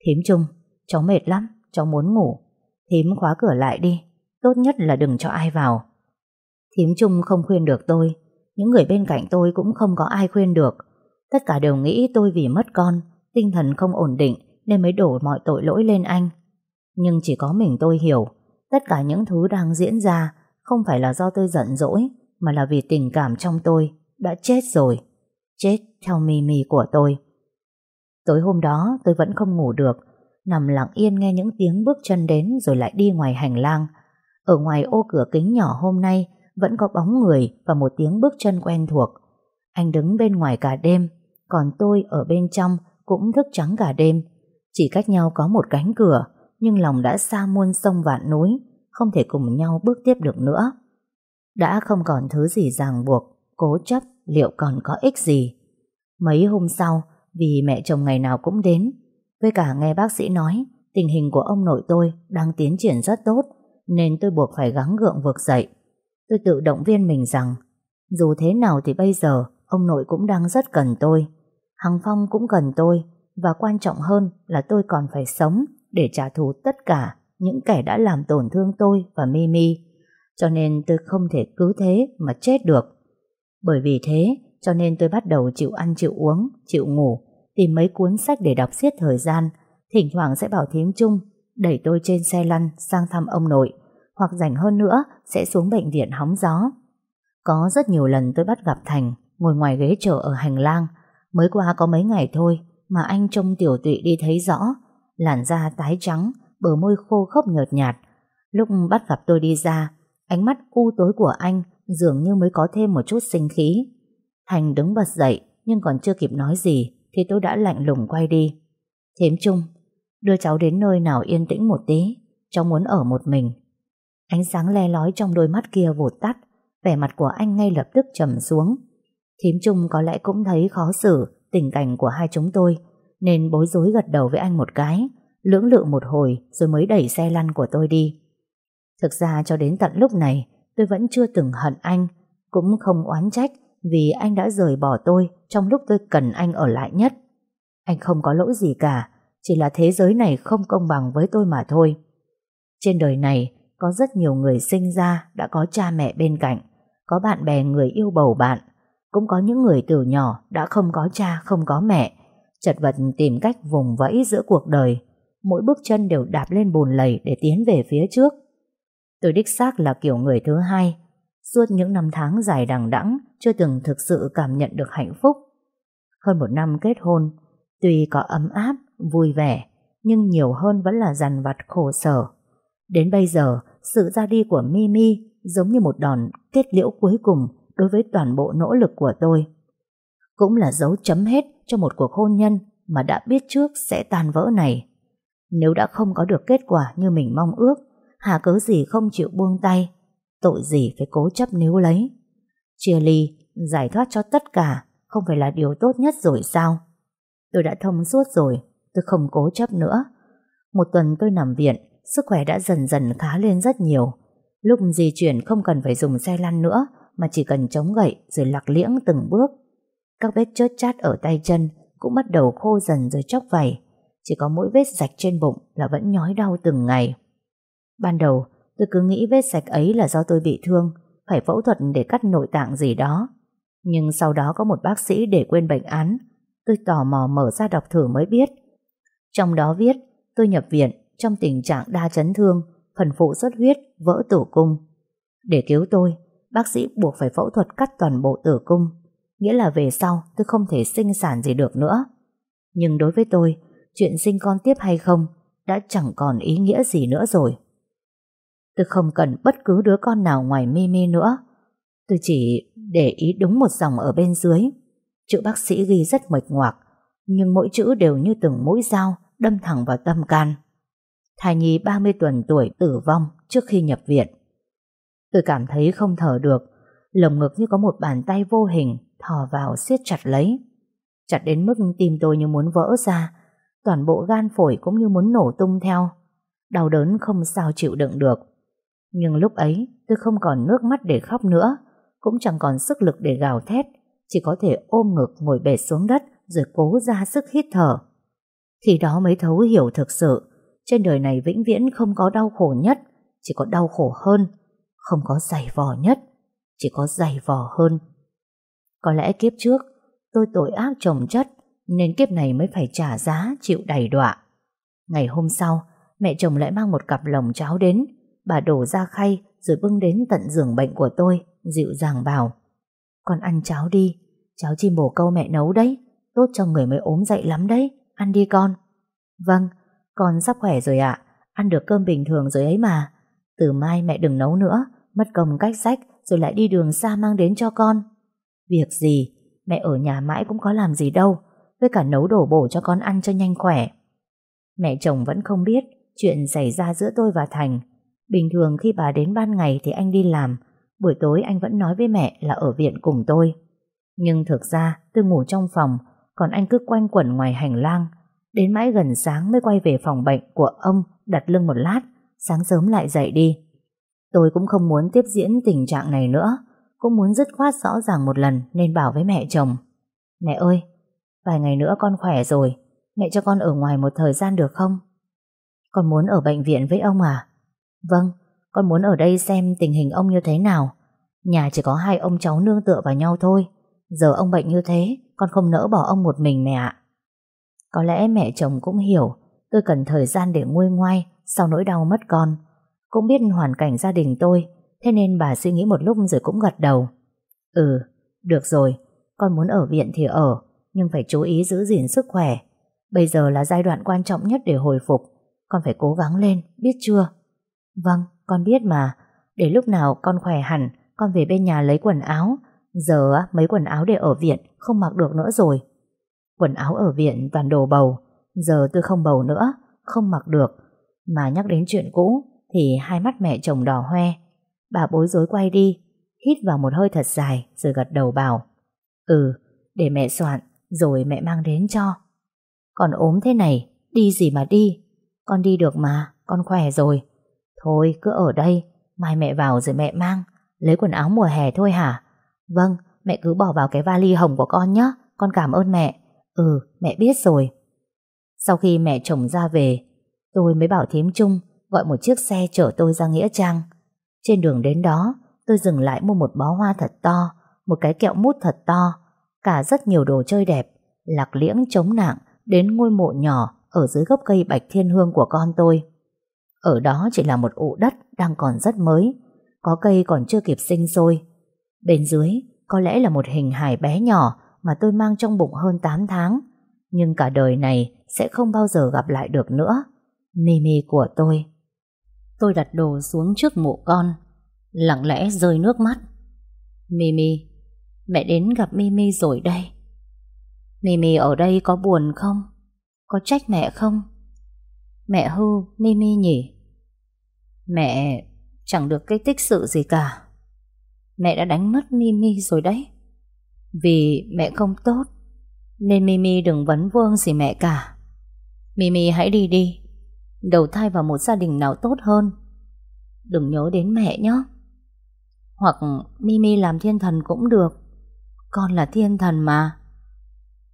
Thím chung, cháu mệt lắm, cháu muốn ngủ. Thím khóa cửa lại đi, tốt nhất là đừng cho ai vào. Thím Trung không khuyên được tôi, những người bên cạnh tôi cũng không có ai khuyên được. Tất cả đều nghĩ tôi vì mất con, tinh thần không ổn định nên mới đổ mọi tội lỗi lên anh. Nhưng chỉ có mình tôi hiểu, tất cả những thứ đang diễn ra không phải là do tôi giận dỗi, mà là vì tình cảm trong tôi đã chết rồi. Chết theo mì mì của tôi. Tối hôm đó tôi vẫn không ngủ được, nằm lặng yên nghe những tiếng bước chân đến rồi lại đi ngoài hành lang. Ở ngoài ô cửa kính nhỏ hôm nay vẫn có bóng người và một tiếng bước chân quen thuộc. Anh đứng bên ngoài cả đêm, còn tôi ở bên trong cũng thức trắng cả đêm. Chỉ cách nhau có một cánh cửa, nhưng lòng đã xa muôn sông vạn núi, không thể cùng nhau bước tiếp được nữa. Đã không còn thứ gì ràng buộc, cố chấp liệu còn có ích gì. Mấy hôm sau, vì mẹ chồng ngày nào cũng đến, với cả nghe bác sĩ nói tình hình của ông nội tôi đang tiến triển rất tốt, nên tôi buộc phải gắng gượng vượt dậy. Tôi tự động viên mình rằng, dù thế nào thì bây giờ ông nội cũng đang rất cần tôi. Hằng Phong cũng cần tôi, và quan trọng hơn là tôi còn phải sống để trả thù tất cả những kẻ đã làm tổn thương tôi và Mimi. Cho nên tôi không thể cứ thế mà chết được. Bởi vì thế, cho nên tôi bắt đầu chịu ăn chịu uống, chịu ngủ, tìm mấy cuốn sách để đọc xiết thời gian, thỉnh thoảng sẽ bảo thím chung đẩy tôi trên xe lăn sang thăm ông nội, hoặc rảnh hơn nữa sẽ xuống bệnh viện hóng gió. Có rất nhiều lần tôi bắt gặp Thành ngồi ngoài ghế chờ ở hành lang, mới qua có mấy ngày thôi mà anh trông tiểu tụy đi thấy rõ, làn da tái trắng, bờ môi khô khốc nhợt nhạt. Lúc bắt gặp tôi đi ra, ánh mắt u tối của anh dường như mới có thêm một chút sinh khí. Thành đứng bật dậy nhưng còn chưa kịp nói gì thì tôi đã lạnh lùng quay đi. Thím Trung, đưa cháu đến nơi nào yên tĩnh một tí, cháu muốn ở một mình. Ánh sáng le lói trong đôi mắt kia vụt tắt, vẻ mặt của anh ngay lập tức trầm xuống. Thím Trung có lẽ cũng thấy khó xử tình cảnh của hai chúng tôi, nên bối rối gật đầu với anh một cái, lưỡng lự một hồi rồi mới đẩy xe lăn của tôi đi. Thực ra cho đến tận lúc này, tôi vẫn chưa từng hận anh, cũng không oán trách vì anh đã rời bỏ tôi trong lúc tôi cần anh ở lại nhất. Anh không có lỗi gì cả, chỉ là thế giới này không công bằng với tôi mà thôi. Trên đời này có rất nhiều người sinh ra đã có cha mẹ bên cạnh, có bạn bè người yêu bầu bạn, cũng có những người từ nhỏ đã không có cha không có mẹ, chật vật tìm cách vùng vẫy giữa cuộc đời, mỗi bước chân đều đạp lên bùn lầy để tiến về phía trước. Tôi đích xác là kiểu người thứ hai, suốt những năm tháng dài đằng đẵng chưa từng thực sự cảm nhận được hạnh phúc. Hơn một năm kết hôn, tuy có ấm áp, vui vẻ, nhưng nhiều hơn vẫn là dằn vặt khổ sở. Đến bây giờ, sự ra đi của Mimi giống như một đòn kết liễu cuối cùng đối với toàn bộ nỗ lực của tôi. Cũng là dấu chấm hết cho một cuộc hôn nhân mà đã biết trước sẽ tan vỡ này. Nếu đã không có được kết quả như mình mong ước, hà cớ gì không chịu buông tay, tội gì phải cố chấp níu lấy. Chia ly, giải thoát cho tất cả, không phải là điều tốt nhất rồi sao? Tôi đã thông suốt rồi, tôi không cố chấp nữa. Một tuần tôi nằm viện, sức khỏe đã dần dần khá lên rất nhiều. Lúc di chuyển không cần phải dùng xe lăn nữa, mà chỉ cần chống gậy rồi lạc liễng từng bước. Các vết chớt chát ở tay chân cũng bắt đầu khô dần rồi chóc vảy. Chỉ có mỗi vết sạch trên bụng là vẫn nhói đau từng ngày. Ban đầu, tôi cứ nghĩ vết sạch ấy là do tôi bị thương, phải phẫu thuật để cắt nội tạng gì đó. Nhưng sau đó có một bác sĩ để quên bệnh án, tôi tò mò mở ra đọc thử mới biết. Trong đó viết, tôi nhập viện trong tình trạng đa chấn thương, phần phụ xuất huyết, vỡ tử cung. Để cứu tôi, bác sĩ buộc phải phẫu thuật cắt toàn bộ tử cung, nghĩa là về sau tôi không thể sinh sản gì được nữa. Nhưng đối với tôi, chuyện sinh con tiếp hay không đã chẳng còn ý nghĩa gì nữa rồi. Tôi không cần bất cứ đứa con nào ngoài Mimi nữa. Tôi chỉ để ý đúng một dòng ở bên dưới. Chữ bác sĩ ghi rất mệt ngoạc, nhưng mỗi chữ đều như từng mũi dao đâm thẳng vào tâm can. Thai nhi 30 tuần tuổi tử vong trước khi nhập viện. Tôi cảm thấy không thở được, lồng ngực như có một bàn tay vô hình thò vào siết chặt lấy. Chặt đến mức tim tôi như muốn vỡ ra, toàn bộ gan phổi cũng như muốn nổ tung theo. Đau đớn không sao chịu đựng được. Nhưng lúc ấy tôi không còn nước mắt để khóc nữa, cũng chẳng còn sức lực để gào thét, chỉ có thể ôm ngực ngồi bệt xuống đất rồi cố ra sức hít thở. Khi đó mới thấu hiểu thực sự, trên đời này vĩnh viễn không có đau khổ nhất, chỉ có đau khổ hơn, không có dày vò nhất. chỉ có dày vò hơn. Có lẽ kiếp trước tôi tội ác chồng chất nên kiếp này mới phải trả giá chịu đầy đọa. Ngày hôm sau, mẹ chồng lại mang một cặp lồng cháo đến, bà đổ ra khay rồi bưng đến tận giường bệnh của tôi, dịu dàng bảo. Con ăn cháo đi, cháo chim bồ câu mẹ nấu đấy, tốt cho người mới ốm dậy lắm đấy, ăn đi con. Vâng, con sắp khỏe rồi ạ, ăn được cơm bình thường rồi ấy mà. Từ mai mẹ đừng nấu nữa, mất công cách sách rồi lại đi đường xa mang đến cho con. Việc gì, mẹ ở nhà mãi cũng có làm gì đâu, với cả nấu đổ bổ cho con ăn cho nhanh khỏe. Mẹ chồng vẫn không biết chuyện xảy ra giữa tôi và Thành. Bình thường khi bà đến ban ngày thì anh đi làm, buổi tối anh vẫn nói với mẹ là ở viện cùng tôi. Nhưng thực ra tôi ngủ trong phòng, còn anh cứ quanh quẩn ngoài hành lang. Đến mãi gần sáng mới quay về phòng bệnh của ông đặt lưng một lát, sáng sớm lại dậy đi. Tôi cũng không muốn tiếp diễn tình trạng này nữa, cũng muốn dứt khoát rõ ràng một lần nên bảo với mẹ chồng. Mẹ ơi, vài ngày nữa con khỏe rồi, mẹ cho con ở ngoài một thời gian được không? Con muốn ở bệnh viện với ông à? Vâng, con muốn ở đây xem tình hình ông như thế nào. Nhà chỉ có hai ông cháu nương tựa vào nhau thôi. Giờ ông bệnh như thế, con không nỡ bỏ ông một mình mẹ ạ. Có lẽ mẹ chồng cũng hiểu tôi cần thời gian để nguôi ngoai sau nỗi đau mất con. Cũng biết hoàn cảnh gia đình tôi, thế nên bà suy nghĩ một lúc rồi cũng gật đầu. Ừ, được rồi, con muốn ở viện thì ở, nhưng phải chú ý giữ gìn sức khỏe. Bây giờ là giai đoạn quan trọng nhất để hồi phục, con phải cố gắng lên, biết chưa? Vâng, con biết mà, để lúc nào con khỏe hẳn, con về bên nhà lấy quần áo. Giờ mấy quần áo để ở viện không mặc được nữa rồi. Quần áo ở viện toàn đồ bầu, giờ tôi không bầu nữa, không mặc được. Mà nhắc đến chuyện cũ thì hai mắt mẹ chồng đỏ hoe. Bà bối rối quay đi, hít vào một hơi thật dài rồi gật đầu bảo. Ừ, để mẹ soạn, rồi mẹ mang đến cho. Còn ốm thế này, đi gì mà đi? Con đi được mà, con khỏe rồi. Thôi, cứ ở đây, mai mẹ vào rồi mẹ mang. Lấy quần áo mùa hè thôi hả? Vâng, mẹ cứ bỏ vào cái vali hồng của con nhé, con cảm ơn mẹ. Ừ, mẹ biết rồi. Sau khi mẹ chồng ra về, tôi mới bảo thím Trung gọi một chiếc xe chở tôi ra Nghĩa Trang. Trên đường đến đó, tôi dừng lại mua một bó hoa thật to, một cái kẹo mút thật to, cả rất nhiều đồ chơi đẹp, lạc liễng chống nạng đến ngôi mộ nhỏ ở dưới gốc cây bạch thiên hương của con tôi. Ở đó chỉ là một ụ đất đang còn rất mới, có cây còn chưa kịp sinh sôi. Bên dưới có lẽ là một hình hài bé nhỏ mà tôi mang trong bụng hơn 8 tháng, nhưng cả đời này sẽ không bao giờ gặp lại được nữa. Mimi của tôi. Tôi đặt đồ xuống trước mộ con, lặng lẽ rơi nước mắt. Mimi, mẹ đến gặp Mimi rồi đây. Mimi ở đây có buồn không? Có trách mẹ không? Mẹ hư Mimi nhỉ? Mẹ chẳng được cái tích sự gì cả. Mẹ đã đánh mất Mimi rồi đấy. Vì mẹ không tốt, nên Mimi đừng vấn vương gì mẹ cả. Mimi hãy đi đi, đầu thai vào một gia đình nào tốt hơn. Đừng nhớ đến mẹ nhé. Hoặc Mimi làm thiên thần cũng được. Con là thiên thần mà.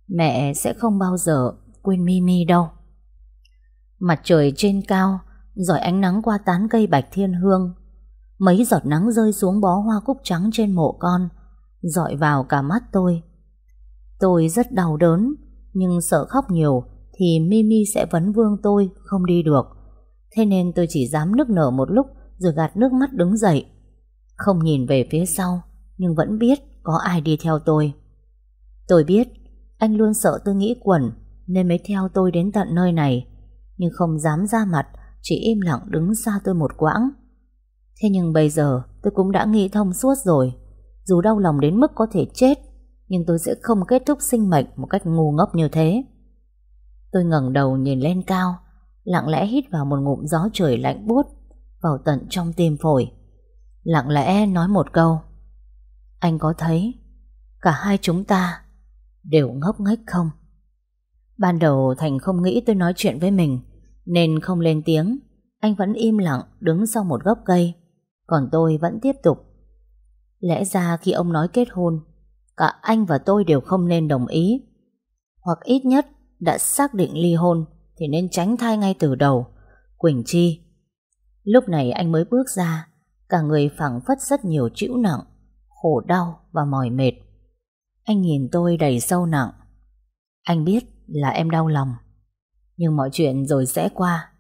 Mẹ sẽ không bao giờ quên Mimi đâu. Mặt trời trên cao, dọi ánh nắng qua tán cây bạch thiên hương. Mấy giọt nắng rơi xuống bó hoa cúc trắng trên mộ con, dọi vào cả mắt tôi. Tôi rất đau đớn, nhưng sợ khóc nhiều thì Mimi sẽ vấn vương tôi không đi được. Thế nên tôi chỉ dám nức nở một lúc rồi gạt nước mắt đứng dậy. Không nhìn về phía sau, nhưng vẫn biết có ai đi theo tôi. Tôi biết anh luôn sợ tôi nghĩ quẩn nên mới theo tôi đến tận nơi này, nhưng không dám ra mặt, chỉ im lặng đứng xa tôi một quãng. Thế nhưng bây giờ tôi cũng đã nghĩ thông suốt rồi, dù đau lòng đến mức có thể chết, nhưng tôi sẽ không kết thúc sinh mệnh một cách ngu ngốc như thế. Tôi ngẩng đầu nhìn lên cao, lặng lẽ hít vào một ngụm gió trời lạnh buốt vào tận trong tim phổi. Lặng lẽ nói một câu. Anh có thấy cả hai chúng ta đều ngốc nghếch không? Ban đầu Thành không nghĩ tôi nói chuyện với mình nên không lên tiếng. Anh vẫn im lặng đứng sau một gốc cây. Còn tôi vẫn tiếp tục. Lẽ ra khi ông nói kết hôn, cả anh và tôi đều không nên đồng ý. Hoặc ít nhất đã xác định ly hôn thì nên tránh thai ngay từ đầu. Quỳnh Chi. Lúc này anh mới bước ra, cả người phẳng phất rất nhiều chịu nặng, khổ đau và mỏi mệt. Anh nhìn tôi đầy sâu nặng. Anh biết là em đau lòng. Nhưng mọi chuyện rồi sẽ qua.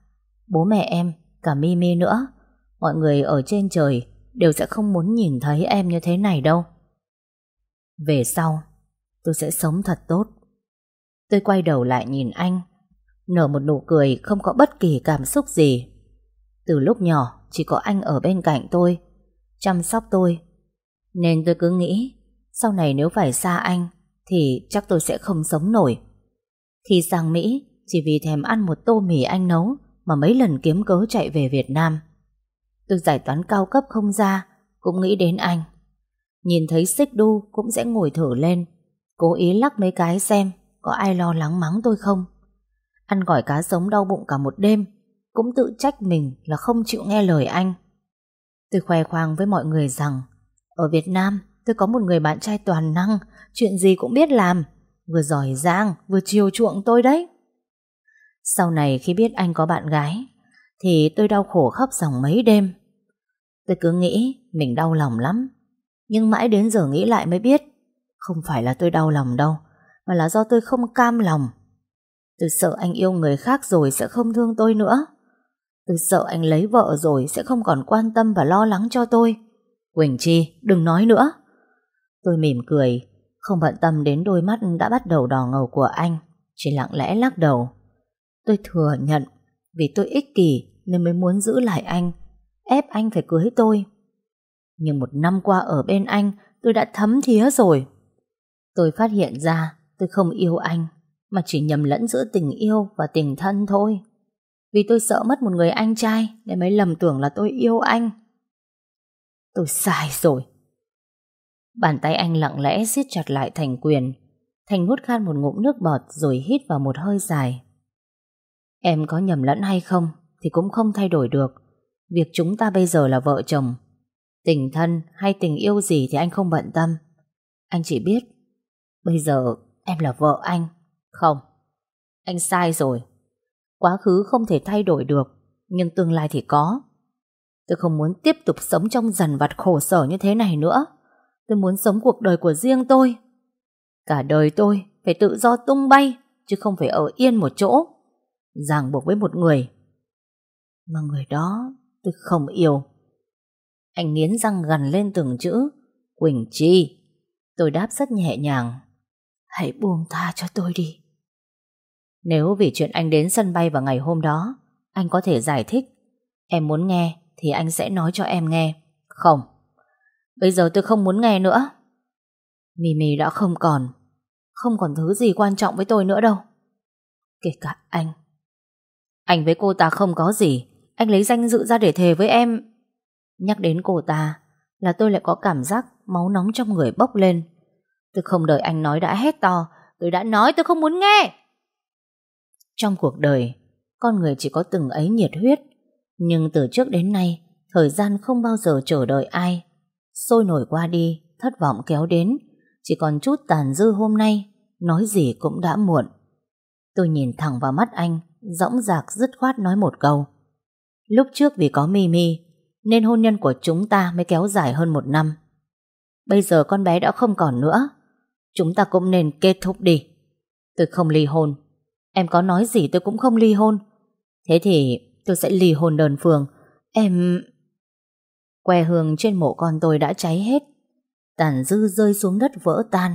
Bố mẹ em, cả Mimi nữa, mọi người ở trên trời đều sẽ không muốn nhìn thấy em như thế này đâu. Về sau, tôi sẽ sống thật tốt. Tôi quay đầu lại nhìn anh, nở một nụ cười không có bất kỳ cảm xúc gì. Từ lúc nhỏ, chỉ có anh ở bên cạnh tôi, chăm sóc tôi. Nên tôi cứ nghĩ, sau này nếu phải xa anh, thì chắc tôi sẽ không sống nổi. Khi sang Mỹ, chỉ vì thèm ăn một tô mì anh nấu, mà mấy lần kiếm cớ chạy về Việt Nam. Tôi giải toán cao cấp không ra, cũng nghĩ đến anh. Nhìn thấy xích đu cũng sẽ ngồi thử lên, cố ý lắc mấy cái xem có ai lo lắng mắng tôi không. Ăn gỏi cá sống đau bụng cả một đêm, cũng tự trách mình là không chịu nghe lời anh. Tôi khoe khoang với mọi người rằng ở Việt Nam tôi có một người bạn trai toàn năng, chuyện gì cũng biết làm, vừa giỏi giang vừa chiều chuộng tôi đấy. Sau này khi biết anh có bạn gái, thì tôi đau khổ khóc dòng mấy đêm. Tôi cứ nghĩ mình đau lòng lắm, nhưng mãi đến giờ nghĩ lại mới biết, không phải là tôi đau lòng đâu, mà là do tôi không cam lòng. Tôi sợ anh yêu người khác rồi sẽ không thương tôi nữa. Tôi sợ anh lấy vợ rồi sẽ không còn quan tâm và lo lắng cho tôi. Quỳnh Chi, đừng nói nữa. Tôi mỉm cười, không bận tâm đến đôi mắt đã bắt đầu đỏ ngầu của anh, chỉ lặng lẽ lắc đầu. Tôi thừa nhận, vì tôi ích kỷ nên mới muốn giữ lại anh, ép anh phải cưới tôi. Nhưng một năm qua ở bên anh, tôi đã thấm thía rồi. Tôi phát hiện ra tôi không yêu anh, mà chỉ nhầm lẫn giữa tình yêu và tình thân thôi. Vì tôi sợ mất một người anh trai nên mới lầm tưởng là tôi yêu anh. Tôi sai rồi. Bàn tay anh lặng lẽ siết chặt lại thành quyền. Thành hút khan một ngụm nước bọt rồi hít vào một hơi dài. Em có nhầm lẫn hay không thì cũng không thay đổi được. Việc chúng ta bây giờ là vợ chồng. Tình thân hay tình yêu gì thì anh không bận tâm. Anh chỉ biết bây giờ em là vợ anh. Không, anh sai rồi. Quá khứ không thể thay đổi được, nhưng tương lai thì có. Tôi không muốn tiếp tục sống trong dằn vặt khổ sở như thế này nữa. Tôi muốn sống cuộc đời của riêng tôi. Cả đời tôi phải tự do tung bay, chứ không phải ở yên một chỗ. Ràng buộc với một người. Mà người đó tôi không yêu. Anh nghiến răng gần lên từng chữ. Quỳnh Chi. Tôi đáp rất nhẹ nhàng. Hãy buông tha cho tôi đi. Nếu vì chuyện anh đến sân bay vào ngày hôm đó, anh có thể giải thích. Em muốn nghe thì anh sẽ nói cho em nghe. Không. Bây giờ tôi không muốn nghe nữa. Mimi đã không còn. Không còn thứ gì quan trọng với tôi nữa đâu. Kể cả anh. Anh với cô ta không có gì. Anh lấy danh dự ra để thề với em. Nhắc đến cô ta là tôi lại có cảm giác máu nóng trong người bốc lên. Tôi không đợi anh nói đã hét to. Tôi đã nói tôi không muốn nghe. Trong cuộc đời, con người chỉ có từng ấy nhiệt huyết. Nhưng từ trước đến nay, thời gian không bao giờ chờ đợi ai. Sôi nổi qua đi, thất vọng kéo đến. Chỉ còn chút tàn dư hôm nay, nói gì cũng đã muộn. Tôi nhìn thẳng vào mắt anh, dõng dạc dứt khoát nói một câu. Lúc trước vì có Mimi, nên hôn nhân của chúng ta mới kéo dài hơn một năm. Bây giờ con bé đã không còn nữa. Chúng ta cũng nên kết thúc đi. Tôi không ly hôn. Em có nói gì tôi cũng không ly hôn. Thế thì tôi sẽ ly hôn đơn phương. Em... Que hương trên mộ con tôi đã cháy hết. Tàn dư rơi xuống đất vỡ tan.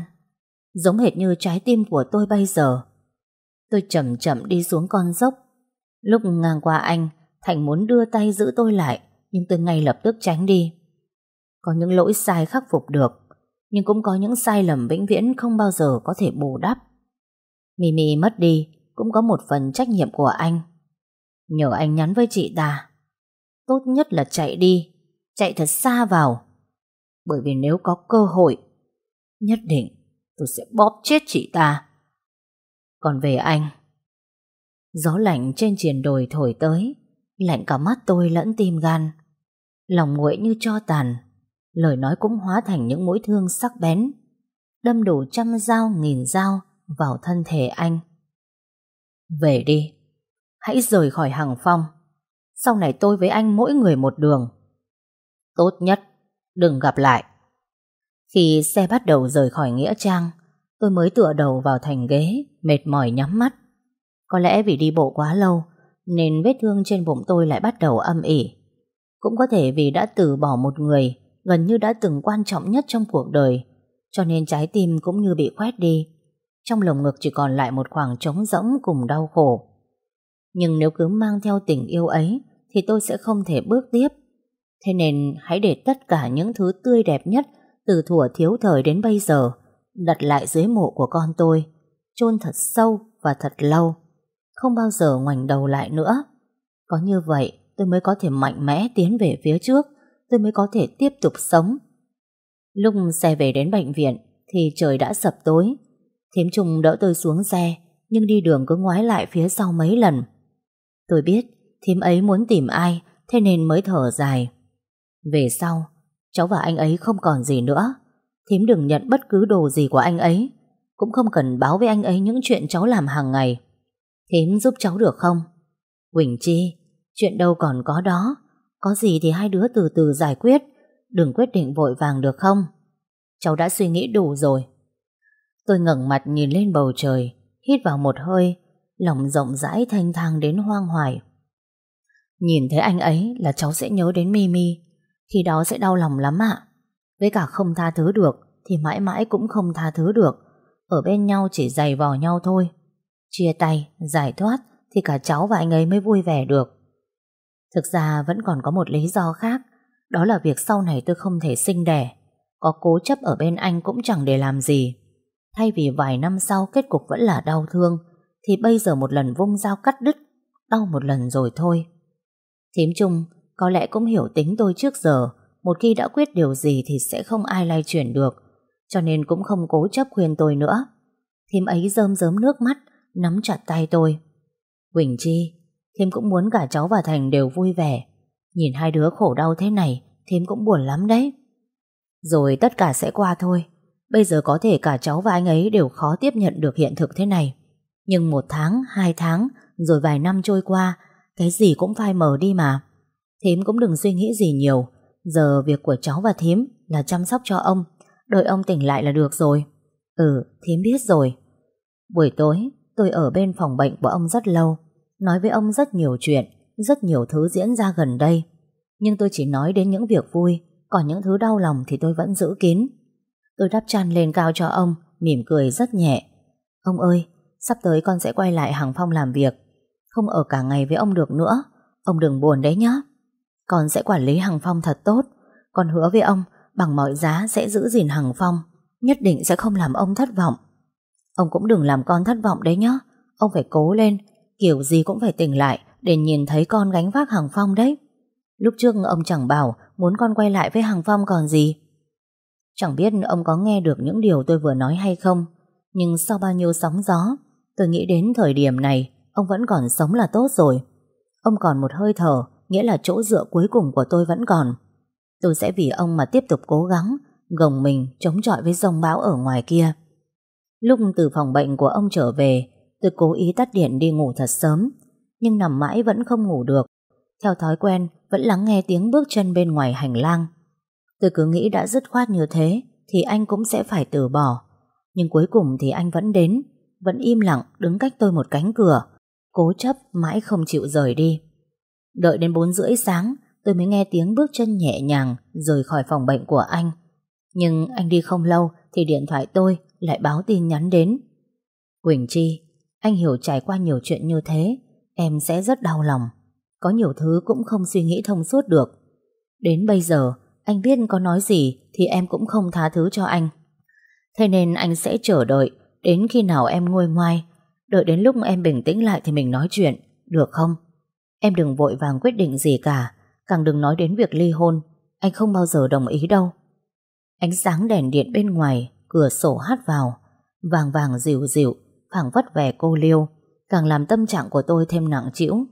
Giống hệt như trái tim của tôi bây giờ. Tôi chậm chậm đi xuống con dốc. Lúc ngang qua anh, Thành muốn đưa tay giữ tôi lại, nhưng tôi ngay lập tức tránh đi. Có những lỗi sai khắc phục được, nhưng cũng có những sai lầm vĩnh viễn không bao giờ có thể bù đắp. Mimi mất đi, cũng có một phần trách nhiệm của anh. Nhờ anh nhắn với chị ta, tốt nhất là chạy đi, chạy thật xa vào. Bởi vì nếu có cơ hội, nhất định tôi sẽ bóp chết chị ta. Còn về anh, gió lạnh trên triền đồi thổi tới, lạnh cả mắt tôi lẫn tim gan. Lòng nguội như cho tàn, lời nói cũng hóa thành những mũi thương sắc bén, đâm đủ trăm dao nghìn dao vào thân thể anh. Về đi, hãy rời khỏi hàng phong. Sau này tôi với anh mỗi người một đường. Tốt nhất, đừng gặp lại. Khi xe bắt đầu rời khỏi Nghĩa Trang, tôi mới tựa đầu vào thành ghế, mệt mỏi nhắm mắt. Có lẽ vì đi bộ quá lâu, nên vết thương trên bụng tôi lại bắt đầu âm ỉ. Cũng có thể vì đã từ bỏ một người gần như đã từng quan trọng nhất trong cuộc đời, cho nên trái tim cũng như bị khoét đi. Trong lồng ngực chỉ còn lại một khoảng trống rỗng cùng đau khổ. Nhưng nếu cứ mang theo tình yêu ấy, thì tôi sẽ không thể bước tiếp. Thế nên hãy để tất cả những thứ tươi đẹp nhất từ thuở thiếu thời đến bây giờ đặt lại dưới mộ của con tôi, chôn thật sâu và thật lâu, không bao giờ ngoảnh đầu lại nữa. Có như vậy, tôi mới có thể mạnh mẽ tiến về phía trước, tôi mới có thể tiếp tục sống. Lúc xe về đến bệnh viện thì trời đã sập tối. Thiếm Trung đỡ tôi xuống xe, nhưng đi đường cứ ngoái lại phía sau mấy lần. Tôi biết thím ấy muốn tìm ai, thế nên mới thở dài. Về sau, cháu và anh ấy không còn gì nữa. Thím đừng nhận bất cứ đồ gì của anh ấy, cũng không cần báo với anh ấy những chuyện cháu làm hàng ngày. Thím giúp cháu được không? Quỳnh Chi, chuyện đâu còn có đó. Có gì thì hai đứa từ từ giải quyết, đừng quyết định vội vàng được không? Cháu đã suy nghĩ đủ rồi. Tôi ngẩng mặt nhìn lên bầu trời, hít vào một hơi, lòng rộng rãi thanh thang đến hoang hoài. Nhìn thấy anh ấy là cháu sẽ nhớ đến Mimi, khi đó sẽ đau lòng lắm ạ. Với cả không tha thứ được, thì mãi mãi cũng không tha thứ được. Ở bên nhau chỉ giày vò nhau thôi. Chia tay, giải thoát, thì cả cháu và anh ấy mới vui vẻ được. Thực ra vẫn còn có một lý do khác, đó là việc sau này tôi không thể sinh đẻ. Có cố chấp ở bên anh cũng chẳng để làm gì. Thay vì vài năm sau kết cục vẫn là đau thương, thì bây giờ một lần vung dao cắt đứt, đau một lần rồi thôi. Thím Trung có lẽ cũng hiểu tính tôi trước giờ, một khi đã quyết điều gì thì sẽ không ai lay chuyển được, cho nên cũng không cố chấp khuyên tôi nữa. Thím ấy rơm rớm nước mắt, nắm chặt tay tôi. Quỳnh Chi, Thím cũng muốn cả cháu và Thành đều vui vẻ. Nhìn hai đứa khổ đau thế này, Thím cũng buồn lắm đấy. Rồi tất cả sẽ qua thôi. Bây giờ có thể cả cháu và anh ấy đều khó tiếp nhận được hiện thực thế này. Nhưng một tháng, hai tháng, rồi vài năm trôi qua, cái gì cũng phai mờ đi mà. Thím cũng đừng suy nghĩ gì nhiều. Giờ việc của cháu và thím là chăm sóc cho ông. Đợi ông tỉnh lại là được rồi. Ừ, thím biết rồi. Buổi tối, tôi ở bên phòng bệnh của ông rất lâu. Nói với ông rất nhiều chuyện, rất nhiều thứ diễn ra gần đây. Nhưng tôi chỉ nói đến những việc vui, còn những thứ đau lòng thì tôi vẫn giữ kín. Tôi đắp chăn lên cao cho ông, mỉm cười rất nhẹ. Ông ơi, sắp tới con sẽ quay lại hàng phong làm việc. Không ở cả ngày với ông được nữa. Ông đừng buồn đấy nhá. Con sẽ quản lý hàng Phong thật tốt Con hứa với ông Bằng mọi giá sẽ giữ gìn hàng Phong Nhất định sẽ không làm ông thất vọng Ông cũng đừng làm con thất vọng đấy nhá Ông phải cố lên Kiểu gì cũng phải tỉnh lại Để nhìn thấy con gánh vác Hằng Phong đấy Lúc trước ông chẳng bảo Muốn con quay lại với Hằng Phong còn gì Chẳng biết ông có nghe được những điều tôi vừa nói hay không Nhưng sau bao nhiêu sóng gió Tôi nghĩ đến thời điểm này Ông vẫn còn sống là tốt rồi Ông còn một hơi thở nghĩa là chỗ dựa cuối cùng của tôi vẫn còn. Tôi sẽ vì ông mà tiếp tục cố gắng, gồng mình chống chọi với dòng bão ở ngoài kia. Lúc từ phòng bệnh của ông trở về, tôi cố ý tắt điện đi ngủ thật sớm, nhưng nằm mãi vẫn không ngủ được. Theo thói quen, vẫn lắng nghe tiếng bước chân bên ngoài hành lang. Tôi cứ nghĩ đã dứt khoát như thế, thì anh cũng sẽ phải từ bỏ. Nhưng cuối cùng thì anh vẫn đến, vẫn im lặng đứng cách tôi một cánh cửa, cố chấp mãi không chịu rời đi. Đợi đến 4 rưỡi sáng Tôi mới nghe tiếng bước chân nhẹ nhàng Rời khỏi phòng bệnh của anh Nhưng anh đi không lâu Thì điện thoại tôi lại báo tin nhắn đến Quỳnh Chi anh hiểu trải qua nhiều chuyện như thế, Em sẽ rất đau lòng. Có nhiều thứ cũng không suy nghĩ thông suốt được. Đến bây giờ, Anh biết có nói gì Thì em cũng không tha thứ cho anh. Thế nên anh sẽ chờ đợi Đến khi nào em nguôi ngoai. Đợi đến lúc em bình tĩnh lại thì mình nói chuyện, Được không? Em đừng vội vàng quyết định gì cả, Càng đừng nói đến việc ly hôn. Anh không bao giờ đồng ý đâu. Ánh sáng đèn điện bên ngoài, Cửa sổ hát vào, Vàng vàng dịu dịu phảng vất vẻ cô liêu Càng làm tâm trạng của tôi thêm nặng trĩu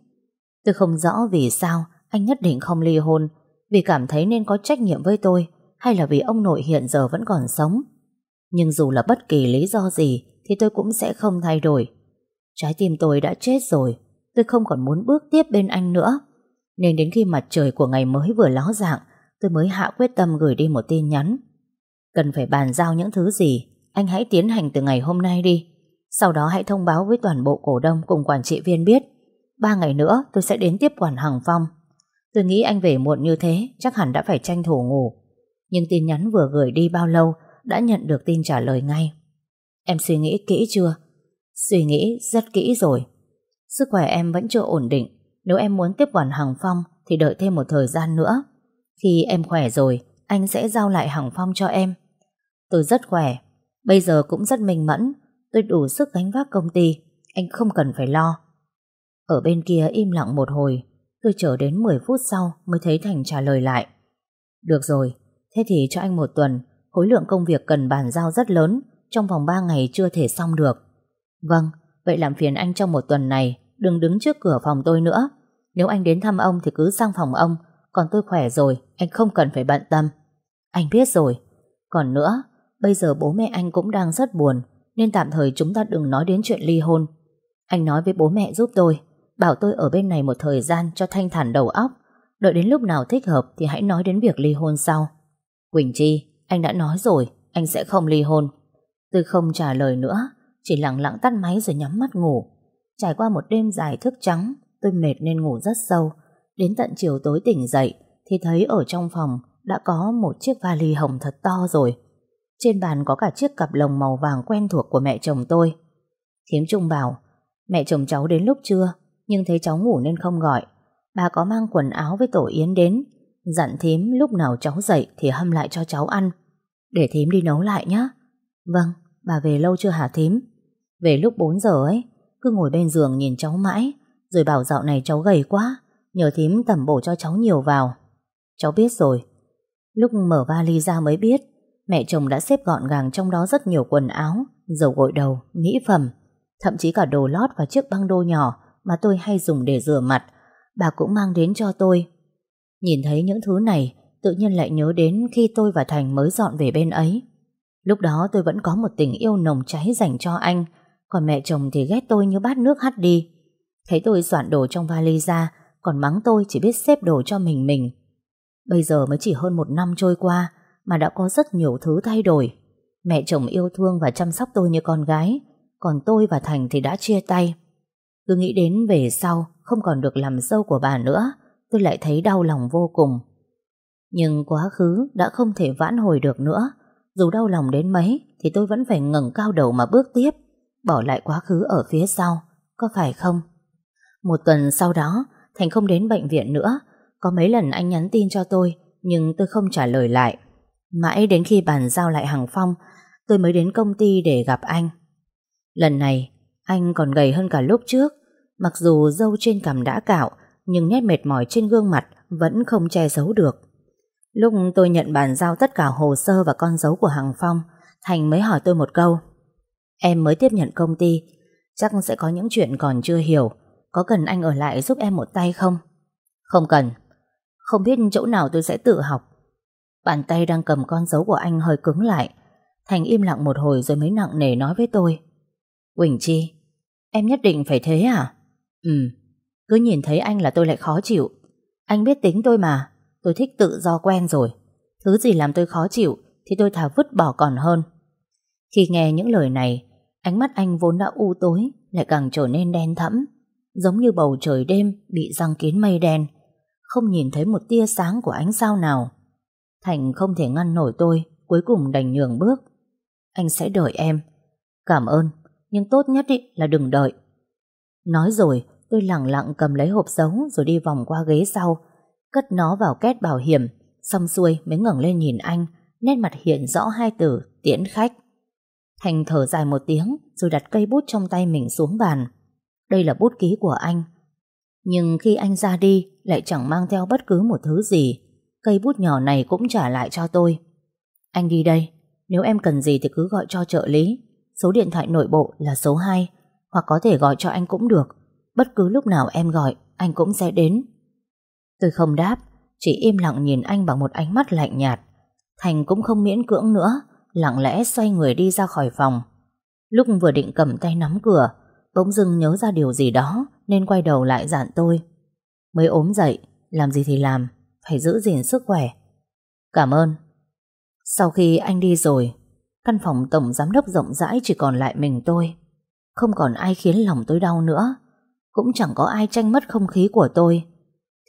Tôi không rõ vì sao Anh nhất định không ly hôn Vì cảm thấy nên có trách nhiệm với tôi Hay là vì ông nội hiện giờ vẫn còn sống Nhưng dù là bất kỳ lý do gì Thì tôi cũng sẽ không thay đổi Trái tim tôi đã chết rồi tôi không còn muốn bước tiếp bên anh nữa. Nên đến khi mặt trời của ngày mới vừa ló dạng, tôi mới hạ quyết tâm gửi đi một tin nhắn. Cần phải bàn giao những thứ gì Anh hãy tiến hành từ ngày hôm nay đi sau đó hãy thông báo với toàn bộ cổ đông Cùng quản trị viên biết. Ba ngày nữa, tôi sẽ đến tiếp quản Hằng Phong. Tôi nghĩ anh về muộn như thế, Chắc hẳn đã phải tranh thủ ngủ. Nhưng tin nhắn vừa gửi đi bao lâu, Đã nhận được tin trả lời ngay. Em suy nghĩ kỹ chưa? Suy nghĩ rất kỹ rồi. Sức khỏe em vẫn chưa ổn định. Nếu em muốn tiếp quản Hằng Phong, Thì đợi thêm một thời gian nữa. Khi em khỏe rồi, Anh sẽ giao lại Hằng Phong cho em. Tôi rất khỏe. Bây giờ cũng rất minh mẫn. Tôi đủ sức gánh vác công ty, Anh không cần phải lo. Ở bên kia im lặng một hồi, Tôi chờ đến 10 phút sau mới thấy Thành trả lời lại. Được rồi, Thế thì cho anh một tuần, Khối lượng công việc cần bàn giao rất lớn, Trong vòng 3 ngày chưa thể xong được. Vâng Vậy làm phiền anh trong một tuần này, Đừng đứng trước cửa phòng tôi nữa. Nếu anh đến thăm ông thì cứ sang phòng ông, Còn tôi khỏe rồi, Anh không cần phải bận tâm. Anh biết rồi. Còn nữa, Bây giờ bố mẹ anh cũng đang rất buồn nên tạm thời chúng ta đừng nói đến chuyện ly hôn. Anh nói với bố mẹ giúp tôi, Bảo tôi ở bên này một thời gian cho thanh thản đầu óc. Đợi đến lúc nào thích hợp Thì hãy nói đến việc ly hôn sau. Quỳnh Chi, Anh đã nói rồi, Anh sẽ không ly hôn. Tôi không trả lời nữa, Chỉ lặng lặng tắt máy rồi nhắm mắt ngủ. Trải qua một đêm dài thức trắng, Tôi mệt nên ngủ rất sâu. Đến tận chiều tối tỉnh dậy Thì thấy ở trong phòng Đã có một chiếc vali hồng thật to rồi. Trên bàn có cả chiếc cặp lồng màu vàng quen thuộc của mẹ chồng tôi. Thiếm Trung bảo Mẹ chồng cháu đến lúc trưa Nhưng thấy cháu ngủ nên không gọi. Bà có mang quần áo với tổ yến đến. Dặn thím lúc nào cháu dậy Thì hâm lại cho cháu ăn. Để thím đi nấu lại nhé Vâng, bà về lâu chưa hả thím Về lúc 4 giờ ấy cứ ngồi bên giường nhìn cháu mãi Rồi bảo dạo này cháu gầy quá Nhờ thím tẩm bổ cho cháu nhiều vào. Cháu biết rồi. Lúc mở vali ra mới biết Mẹ chồng đã xếp gọn gàng trong đó rất nhiều quần áo Dầu gội đầu, mỹ phẩm Thậm chí cả đồ lót và chiếc băng đô nhỏ Mà tôi hay dùng để rửa mặt. Bà cũng mang đến cho tôi. Nhìn thấy những thứ này Tự nhiên lại nhớ đến khi tôi và Thành mới dọn về bên ấy. Lúc đó tôi vẫn có một tình yêu nồng cháy dành cho anh còn mẹ chồng thì ghét tôi như bát nước hắt đi. Thấy tôi soạn đồ trong vali ra Còn mắng tôi chỉ biết xếp đồ cho mình mình. Bây giờ mới chỉ hơn một năm trôi qua mà đã có rất nhiều thứ thay đổi Mẹ chồng yêu thương và chăm sóc tôi như con gái Còn tôi và Thành thì đã chia tay Cứ nghĩ đến về sau Không còn được làm dâu của bà nữa Tôi lại thấy đau lòng vô cùng Nhưng quá khứ đã không thể vãn hồi được nữa Dù đau lòng đến mấy Thì tôi vẫn phải ngẩng cao đầu mà bước tiếp bỏ lại quá khứ ở phía sau, có phải không? Một tuần sau đó, Thành không đến bệnh viện nữa. Có mấy lần anh nhắn tin cho tôi, nhưng tôi không trả lời lại. Mãi đến khi bàn giao lại hàng phong, tôi mới đến công ty để gặp anh. Lần này, anh còn gầy hơn cả lúc trước. Mặc dù dâu trên cằm đã cạo, nhưng nét mệt mỏi trên gương mặt vẫn không che giấu được. Lúc tôi nhận bàn giao tất cả hồ sơ và con dấu của Hằng Phong, Thành mới hỏi tôi một câu. Em mới tiếp nhận công ty Chắc sẽ có những chuyện còn chưa hiểu Có cần anh ở lại giúp em một tay không? Không cần Không biết chỗ nào tôi sẽ tự học Bàn tay đang cầm con dấu của anh hơi cứng lại. Thành im lặng một hồi rồi mới nặng nề nói với tôi. Quỳnh Chi, Em nhất định phải thế à? Ừ Cứ nhìn thấy anh là tôi lại khó chịu. Anh biết tính tôi mà, Tôi thích tự do quen rồi. Thứ gì làm tôi khó chịu Thì tôi thà vứt bỏ còn hơn. Khi nghe những lời này, Ánh mắt anh vốn đã u tối, Lại càng trở nên đen thẫm, Giống như bầu trời đêm Bị răng kín mây đen. Không nhìn thấy một tia sáng của ánh sao nào. Thành không thể ngăn nổi tôi, Cuối cùng đành nhường bước Anh sẽ đợi em Cảm ơn, Nhưng tốt nhất ý là đừng đợi Nói rồi, tôi lặng lặng cầm lấy hộp dấu Rồi đi vòng qua ghế sau Cất nó vào két bảo hiểm, Xong xuôi mới ngẩng lên nhìn anh, Nét mặt hiện rõ hai từ, tiễn khách Thành thở dài một tiếng rồi đặt cây bút trong tay mình xuống bàn. Đây là bút ký của anh. Nhưng khi anh ra đi, lại chẳng mang theo bất cứ một thứ gì. Cây bút nhỏ này cũng trả lại cho tôi. Anh đi đây. Nếu em cần gì thì cứ gọi cho trợ lý. Số điện thoại nội bộ là số 2 hoặc có thể gọi cho anh cũng được. Bất cứ lúc nào em gọi anh cũng sẽ đến. Tôi không đáp chỉ im lặng nhìn anh bằng một ánh mắt lạnh nhạt. Thành cũng không miễn cưỡng nữa lặng lẽ xoay người đi ra khỏi phòng. Lúc vừa định cầm tay nắm cửa, bỗng dưng nhớ ra điều gì đó nên quay đầu lại dặn tôi. Mới ốm dậy, làm gì thì làm, phải giữ gìn sức khỏe. Cảm ơn. Sau khi anh đi rồi, căn phòng tổng giám đốc rộng rãi chỉ còn lại mình tôi. Không còn ai khiến lòng tôi đau nữa. Cũng chẳng có ai tranh mất không khí của tôi.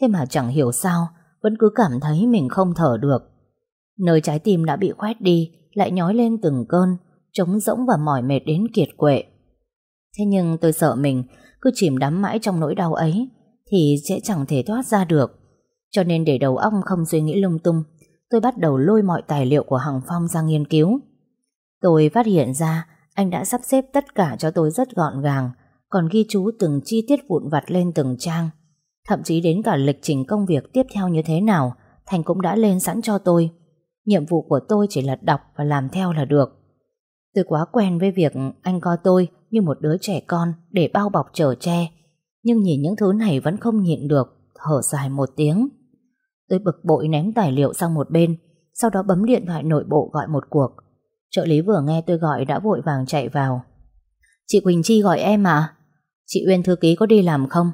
Thế mà chẳng hiểu sao, vẫn cứ cảm thấy mình không thở được. Nơi trái tim đã bị khoét đi, lại nhói lên từng cơn, trống rỗng và mỏi mệt đến kiệt quệ. Thế nhưng tôi sợ mình cứ chìm đắm mãi trong nỗi đau ấy thì sẽ chẳng thể thoát ra được. Cho nên để đầu óc không suy nghĩ lung tung, tôi bắt đầu lôi mọi tài liệu của Hằng Phong ra nghiên cứu. Tôi phát hiện ra anh đã sắp xếp tất cả cho tôi rất gọn gàng, còn ghi chú từng chi tiết vụn vặt lên từng trang. Thậm chí đến cả lịch trình công việc tiếp theo như thế nào, Thành cũng đã lên sẵn cho tôi. Nhiệm vụ của tôi chỉ là đọc và làm theo là được. Tôi quá quen với việc anh coi tôi như một đứa trẻ con để bao bọc chở che. Nhưng nhìn những thứ này vẫn không nhịn được, thở dài một tiếng. Tôi bực bội ném tài liệu sang một bên, sau đó bấm điện thoại nội bộ gọi một cuộc. Trợ lý vừa nghe tôi gọi đã vội vàng chạy vào. Chị Quỳnh Chi gọi em à? Chị Uyên thư ký có đi làm không?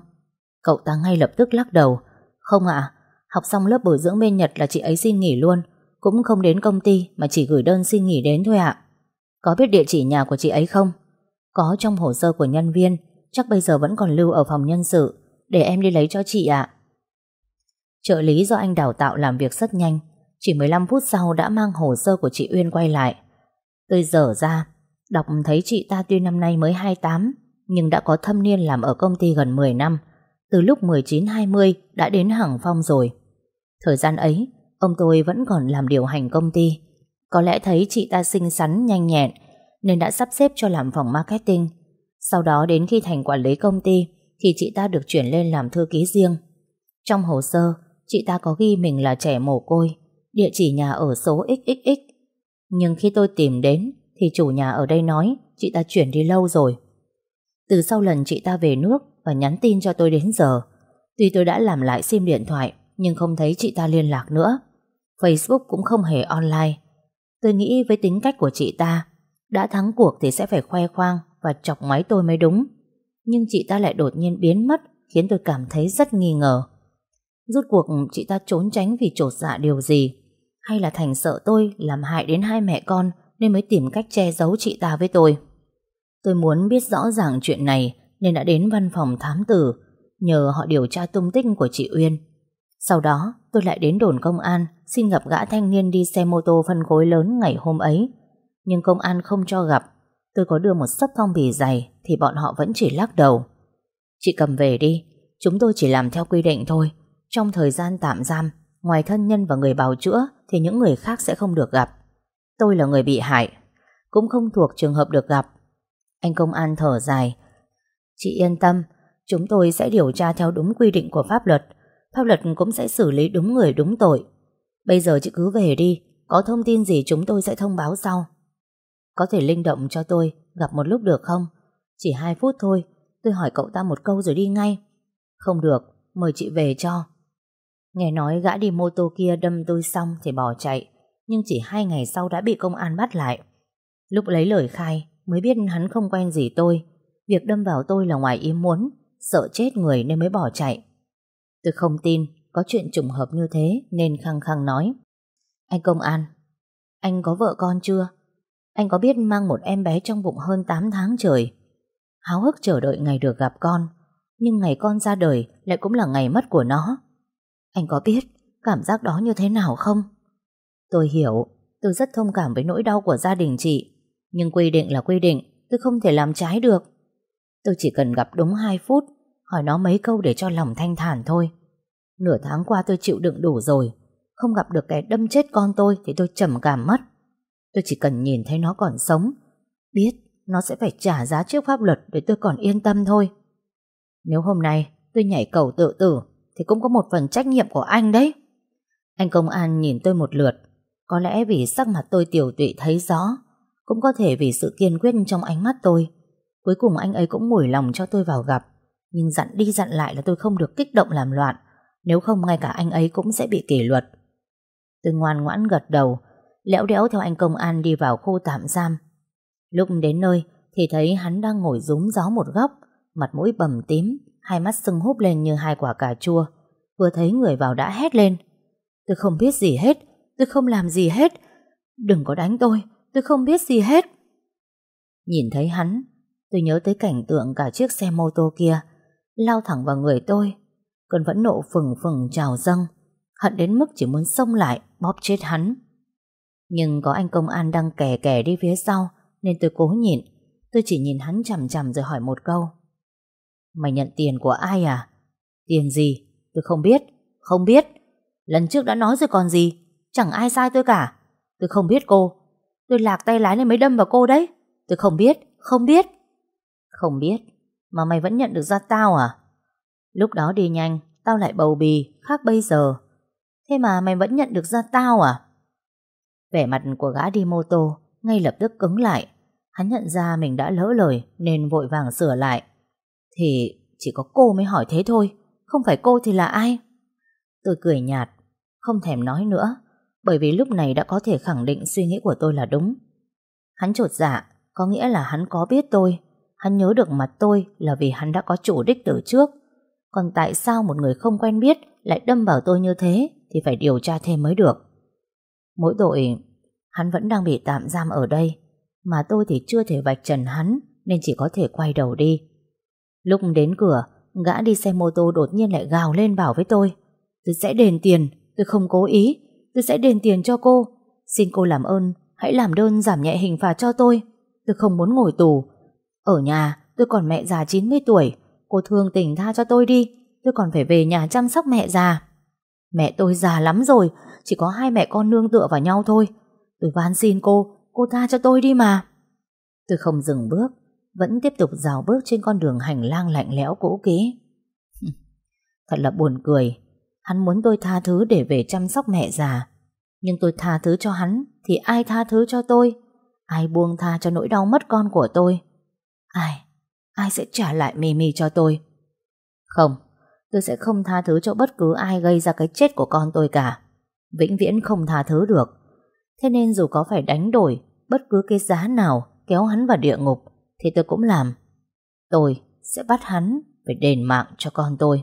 Cậu ta ngay lập tức lắc đầu. Không ạ, học xong lớp bồi dưỡng bên Nhật là chị ấy xin nghỉ luôn, cũng không đến công ty mà chỉ gửi đơn xin nghỉ đến thôi ạ. Có biết địa chỉ nhà của chị ấy không? Có trong hồ sơ của nhân viên, chắc bây giờ vẫn còn lưu ở phòng nhân sự, để em đi lấy cho chị ạ. Trợ lý do anh đào tạo làm việc rất nhanh, chỉ 15 phút sau đã mang hồ sơ của chị Uyên quay lại. Tôi dở ra, đọc thấy chị ta tuy năm nay mới 28, nhưng đã có thâm niên làm ở công ty gần 10 năm, từ lúc 19-20 đã đến hàng phong rồi. Thời gian ấy, ông tôi vẫn còn làm điều hành công ty. Có lẽ thấy chị ta xinh xắn, nhanh nhẹn, nên đã sắp xếp cho làm phòng marketing. Sau đó đến khi thành quản lý công ty, thì chị ta được chuyển lên làm thư ký riêng. Trong hồ sơ, chị ta có ghi mình là trẻ mồ côi, địa chỉ nhà ở số XXX. Nhưng khi tôi tìm đến, thì chủ nhà ở đây nói chị ta chuyển đi lâu rồi. Từ sau lần chị ta về nước và nhắn tin cho tôi đến giờ, tuy tôi đã làm lại sim điện thoại, nhưng không thấy chị ta liên lạc nữa. Facebook cũng không hề online. Tôi nghĩ với tính cách của chị ta, đã thắng cuộc thì sẽ phải khoe khoang và chọc ngoáy tôi mới đúng. Nhưng chị ta lại đột nhiên biến mất khiến tôi cảm thấy rất nghi ngờ. Rốt cuộc chị ta trốn tránh vì trột dạ điều gì? Hay là Thành sợ tôi làm hại đến hai mẹ con nên mới tìm cách che giấu chị ta với tôi? Tôi muốn biết rõ ràng chuyện này nên đã đến văn phòng thám tử nhờ họ điều tra tung tích của chị Uyên. Sau đó tôi lại đến đồn công an xin gặp gã thanh niên đi xe mô tô phân khối lớn ngày hôm ấy. Nhưng công an không cho gặp. Tôi có đưa một sấp phong bì dày thì bọn họ vẫn chỉ lắc đầu. Chị cầm về đi, chúng tôi chỉ làm theo quy định thôi. Trong thời gian tạm giam, ngoài thân nhân và người bào chữa thì những người khác sẽ không được gặp. Tôi là người bị hại, cũng không thuộc trường hợp được gặp. Anh công an thở dài. Chị yên tâm, chúng tôi sẽ điều tra theo đúng quy định của pháp luật. Pháp luật cũng sẽ xử lý đúng người đúng tội. Bây giờ chị cứ về đi, có thông tin gì chúng tôi sẽ thông báo sau. Có thể linh động cho tôi gặp một lúc được không? Chỉ 2 phút thôi, tôi hỏi cậu ta một câu rồi đi ngay. Không được, mời chị về cho. Nghe nói gã đi mô tô kia đâm tôi xong thì bỏ chạy, nhưng chỉ hai ngày sau đã bị công an bắt lại. Lúc lấy lời khai, mới biết hắn không quen gì tôi. Việc đâm vào tôi là ngoài ý muốn, sợ chết người nên mới bỏ chạy. Tôi không tin có chuyện trùng hợp như thế nên khăng khăng nói. Anh công an, anh có vợ con chưa? Anh có biết mang một em bé trong bụng hơn 8 tháng trời. Háo hức chờ đợi ngày được gặp con, nhưng ngày con ra đời lại cũng là ngày mất của nó. Anh có biết cảm giác đó như thế nào không? Tôi hiểu, tôi rất thông cảm với nỗi đau của gia đình chị. Nhưng quy định là quy định, tôi không thể làm trái được. Tôi chỉ cần gặp đúng 2 phút, hỏi nó mấy câu để cho lòng thanh thản thôi. Nửa tháng qua tôi chịu đựng đủ rồi, không gặp được kẻ đâm chết con tôi thì tôi trầm cảm mất. Tôi chỉ cần nhìn thấy nó còn sống, biết nó sẽ phải trả giá trước pháp luật để tôi còn yên tâm thôi. Nếu hôm nay tôi nhảy cầu tự tử thì cũng có một phần trách nhiệm của anh đấy. Anh công an nhìn tôi một lượt, có lẽ vì sắc mặt tôi tiểu tụy thấy rõ, cũng có thể vì sự kiên quyết trong ánh mắt tôi. Cuối cùng anh ấy cũng mủi lòng cho tôi vào gặp, nhưng dặn đi dặn lại là tôi không được kích động làm loạn, nếu không ngay cả anh ấy cũng sẽ bị kỷ luật. Tôi ngoan ngoãn gật đầu, lẽo đẽo theo anh công an đi vào khu tạm giam. Lúc đến nơi thì thấy hắn đang ngồi rúng gió một góc, mặt mũi bầm tím, hai mắt sưng húp lên như hai quả cà chua. Vừa thấy người vào đã hét lên. Tôi không biết gì hết, tôi không làm gì hết. Đừng có đánh tôi, tôi không biết gì hết. Nhìn thấy hắn, tôi nhớ tới cảnh tượng cả chiếc xe mô tô kia lao thẳng vào người tôi. Cơn vẫn nộ phừng phừng trào dâng, hận đến mức chỉ muốn xông lại bóp chết hắn. Nhưng có anh công an đang kè kè đi phía sau nên tôi cố nhịn. Tôi chỉ nhìn hắn chằm chằm rồi hỏi một câu. Mày nhận tiền của ai à? Tiền gì? Tôi không biết. Không biết. Lần trước đã nói rồi còn gì. Chẳng ai sai tôi cả. Tôi không biết cô. Tôi lạc tay lái nên mới đâm vào cô đấy. Tôi không biết. Không biết. Không biết. Mà mày vẫn nhận được ra tao à? Lúc đó đi nhanh, tao lại bầu bì, khác bây giờ. Thế mà mày vẫn nhận được ra tao à? Vẻ mặt của gã đi mô tô ngay lập tức cứng lại. Hắn nhận ra mình đã lỡ lời nên vội vàng sửa lại. Thì chỉ có cô mới hỏi thế thôi, không phải cô thì là ai? Tôi cười nhạt, không thèm nói nữa, bởi vì lúc này đã có thể khẳng định suy nghĩ của tôi là đúng. Hắn trột dạ, có nghĩa là hắn có biết tôi, hắn nhớ được mặt tôi là vì hắn đã có chủ đích từ trước. Còn tại sao một người không quen biết lại đâm vào tôi như thế thì phải điều tra thêm mới được. Mỗi tội, hắn vẫn đang bị tạm giam ở đây, mà tôi thì chưa thể vạch trần hắn nên chỉ có thể quay đầu đi. Lúc đến cửa, gã đi xe mô tô đột nhiên lại gào lên bảo với tôi. Tôi sẽ đền tiền, tôi không cố ý, tôi sẽ đền tiền cho cô. Xin cô làm ơn, hãy làm đơn giảm nhẹ hình phạt cho tôi. Tôi không muốn ngồi tù. Ở nhà, tôi còn mẹ già 90 tuổi, cô thương tình tha cho tôi đi, tôi còn phải về nhà chăm sóc mẹ già. Mẹ tôi già lắm rồi, chỉ có hai mẹ con nương tựa vào nhau thôi. Tôi van xin cô, cô tha cho tôi đi mà. Tôi không dừng bước, vẫn tiếp tục dào bước trên con đường hành lang lạnh lẽo cũ kỹ. (laughs) Thật là buồn cười, hắn muốn tôi tha thứ để về chăm sóc mẹ già. Nhưng tôi tha thứ cho hắn, thì ai tha thứ cho tôi? Ai buông tha cho nỗi đau mất con của tôi? Ai? Ai sẽ trả lại Mimi cho tôi? Không, tôi sẽ không tha thứ cho bất cứ ai gây ra cái chết của con tôi cả. Vĩnh viễn không tha thứ được. Thế nên dù có phải đánh đổi bất cứ cái giá nào kéo hắn vào địa ngục thì tôi cũng làm. Tôi sẽ bắt hắn phải đền mạng cho con tôi.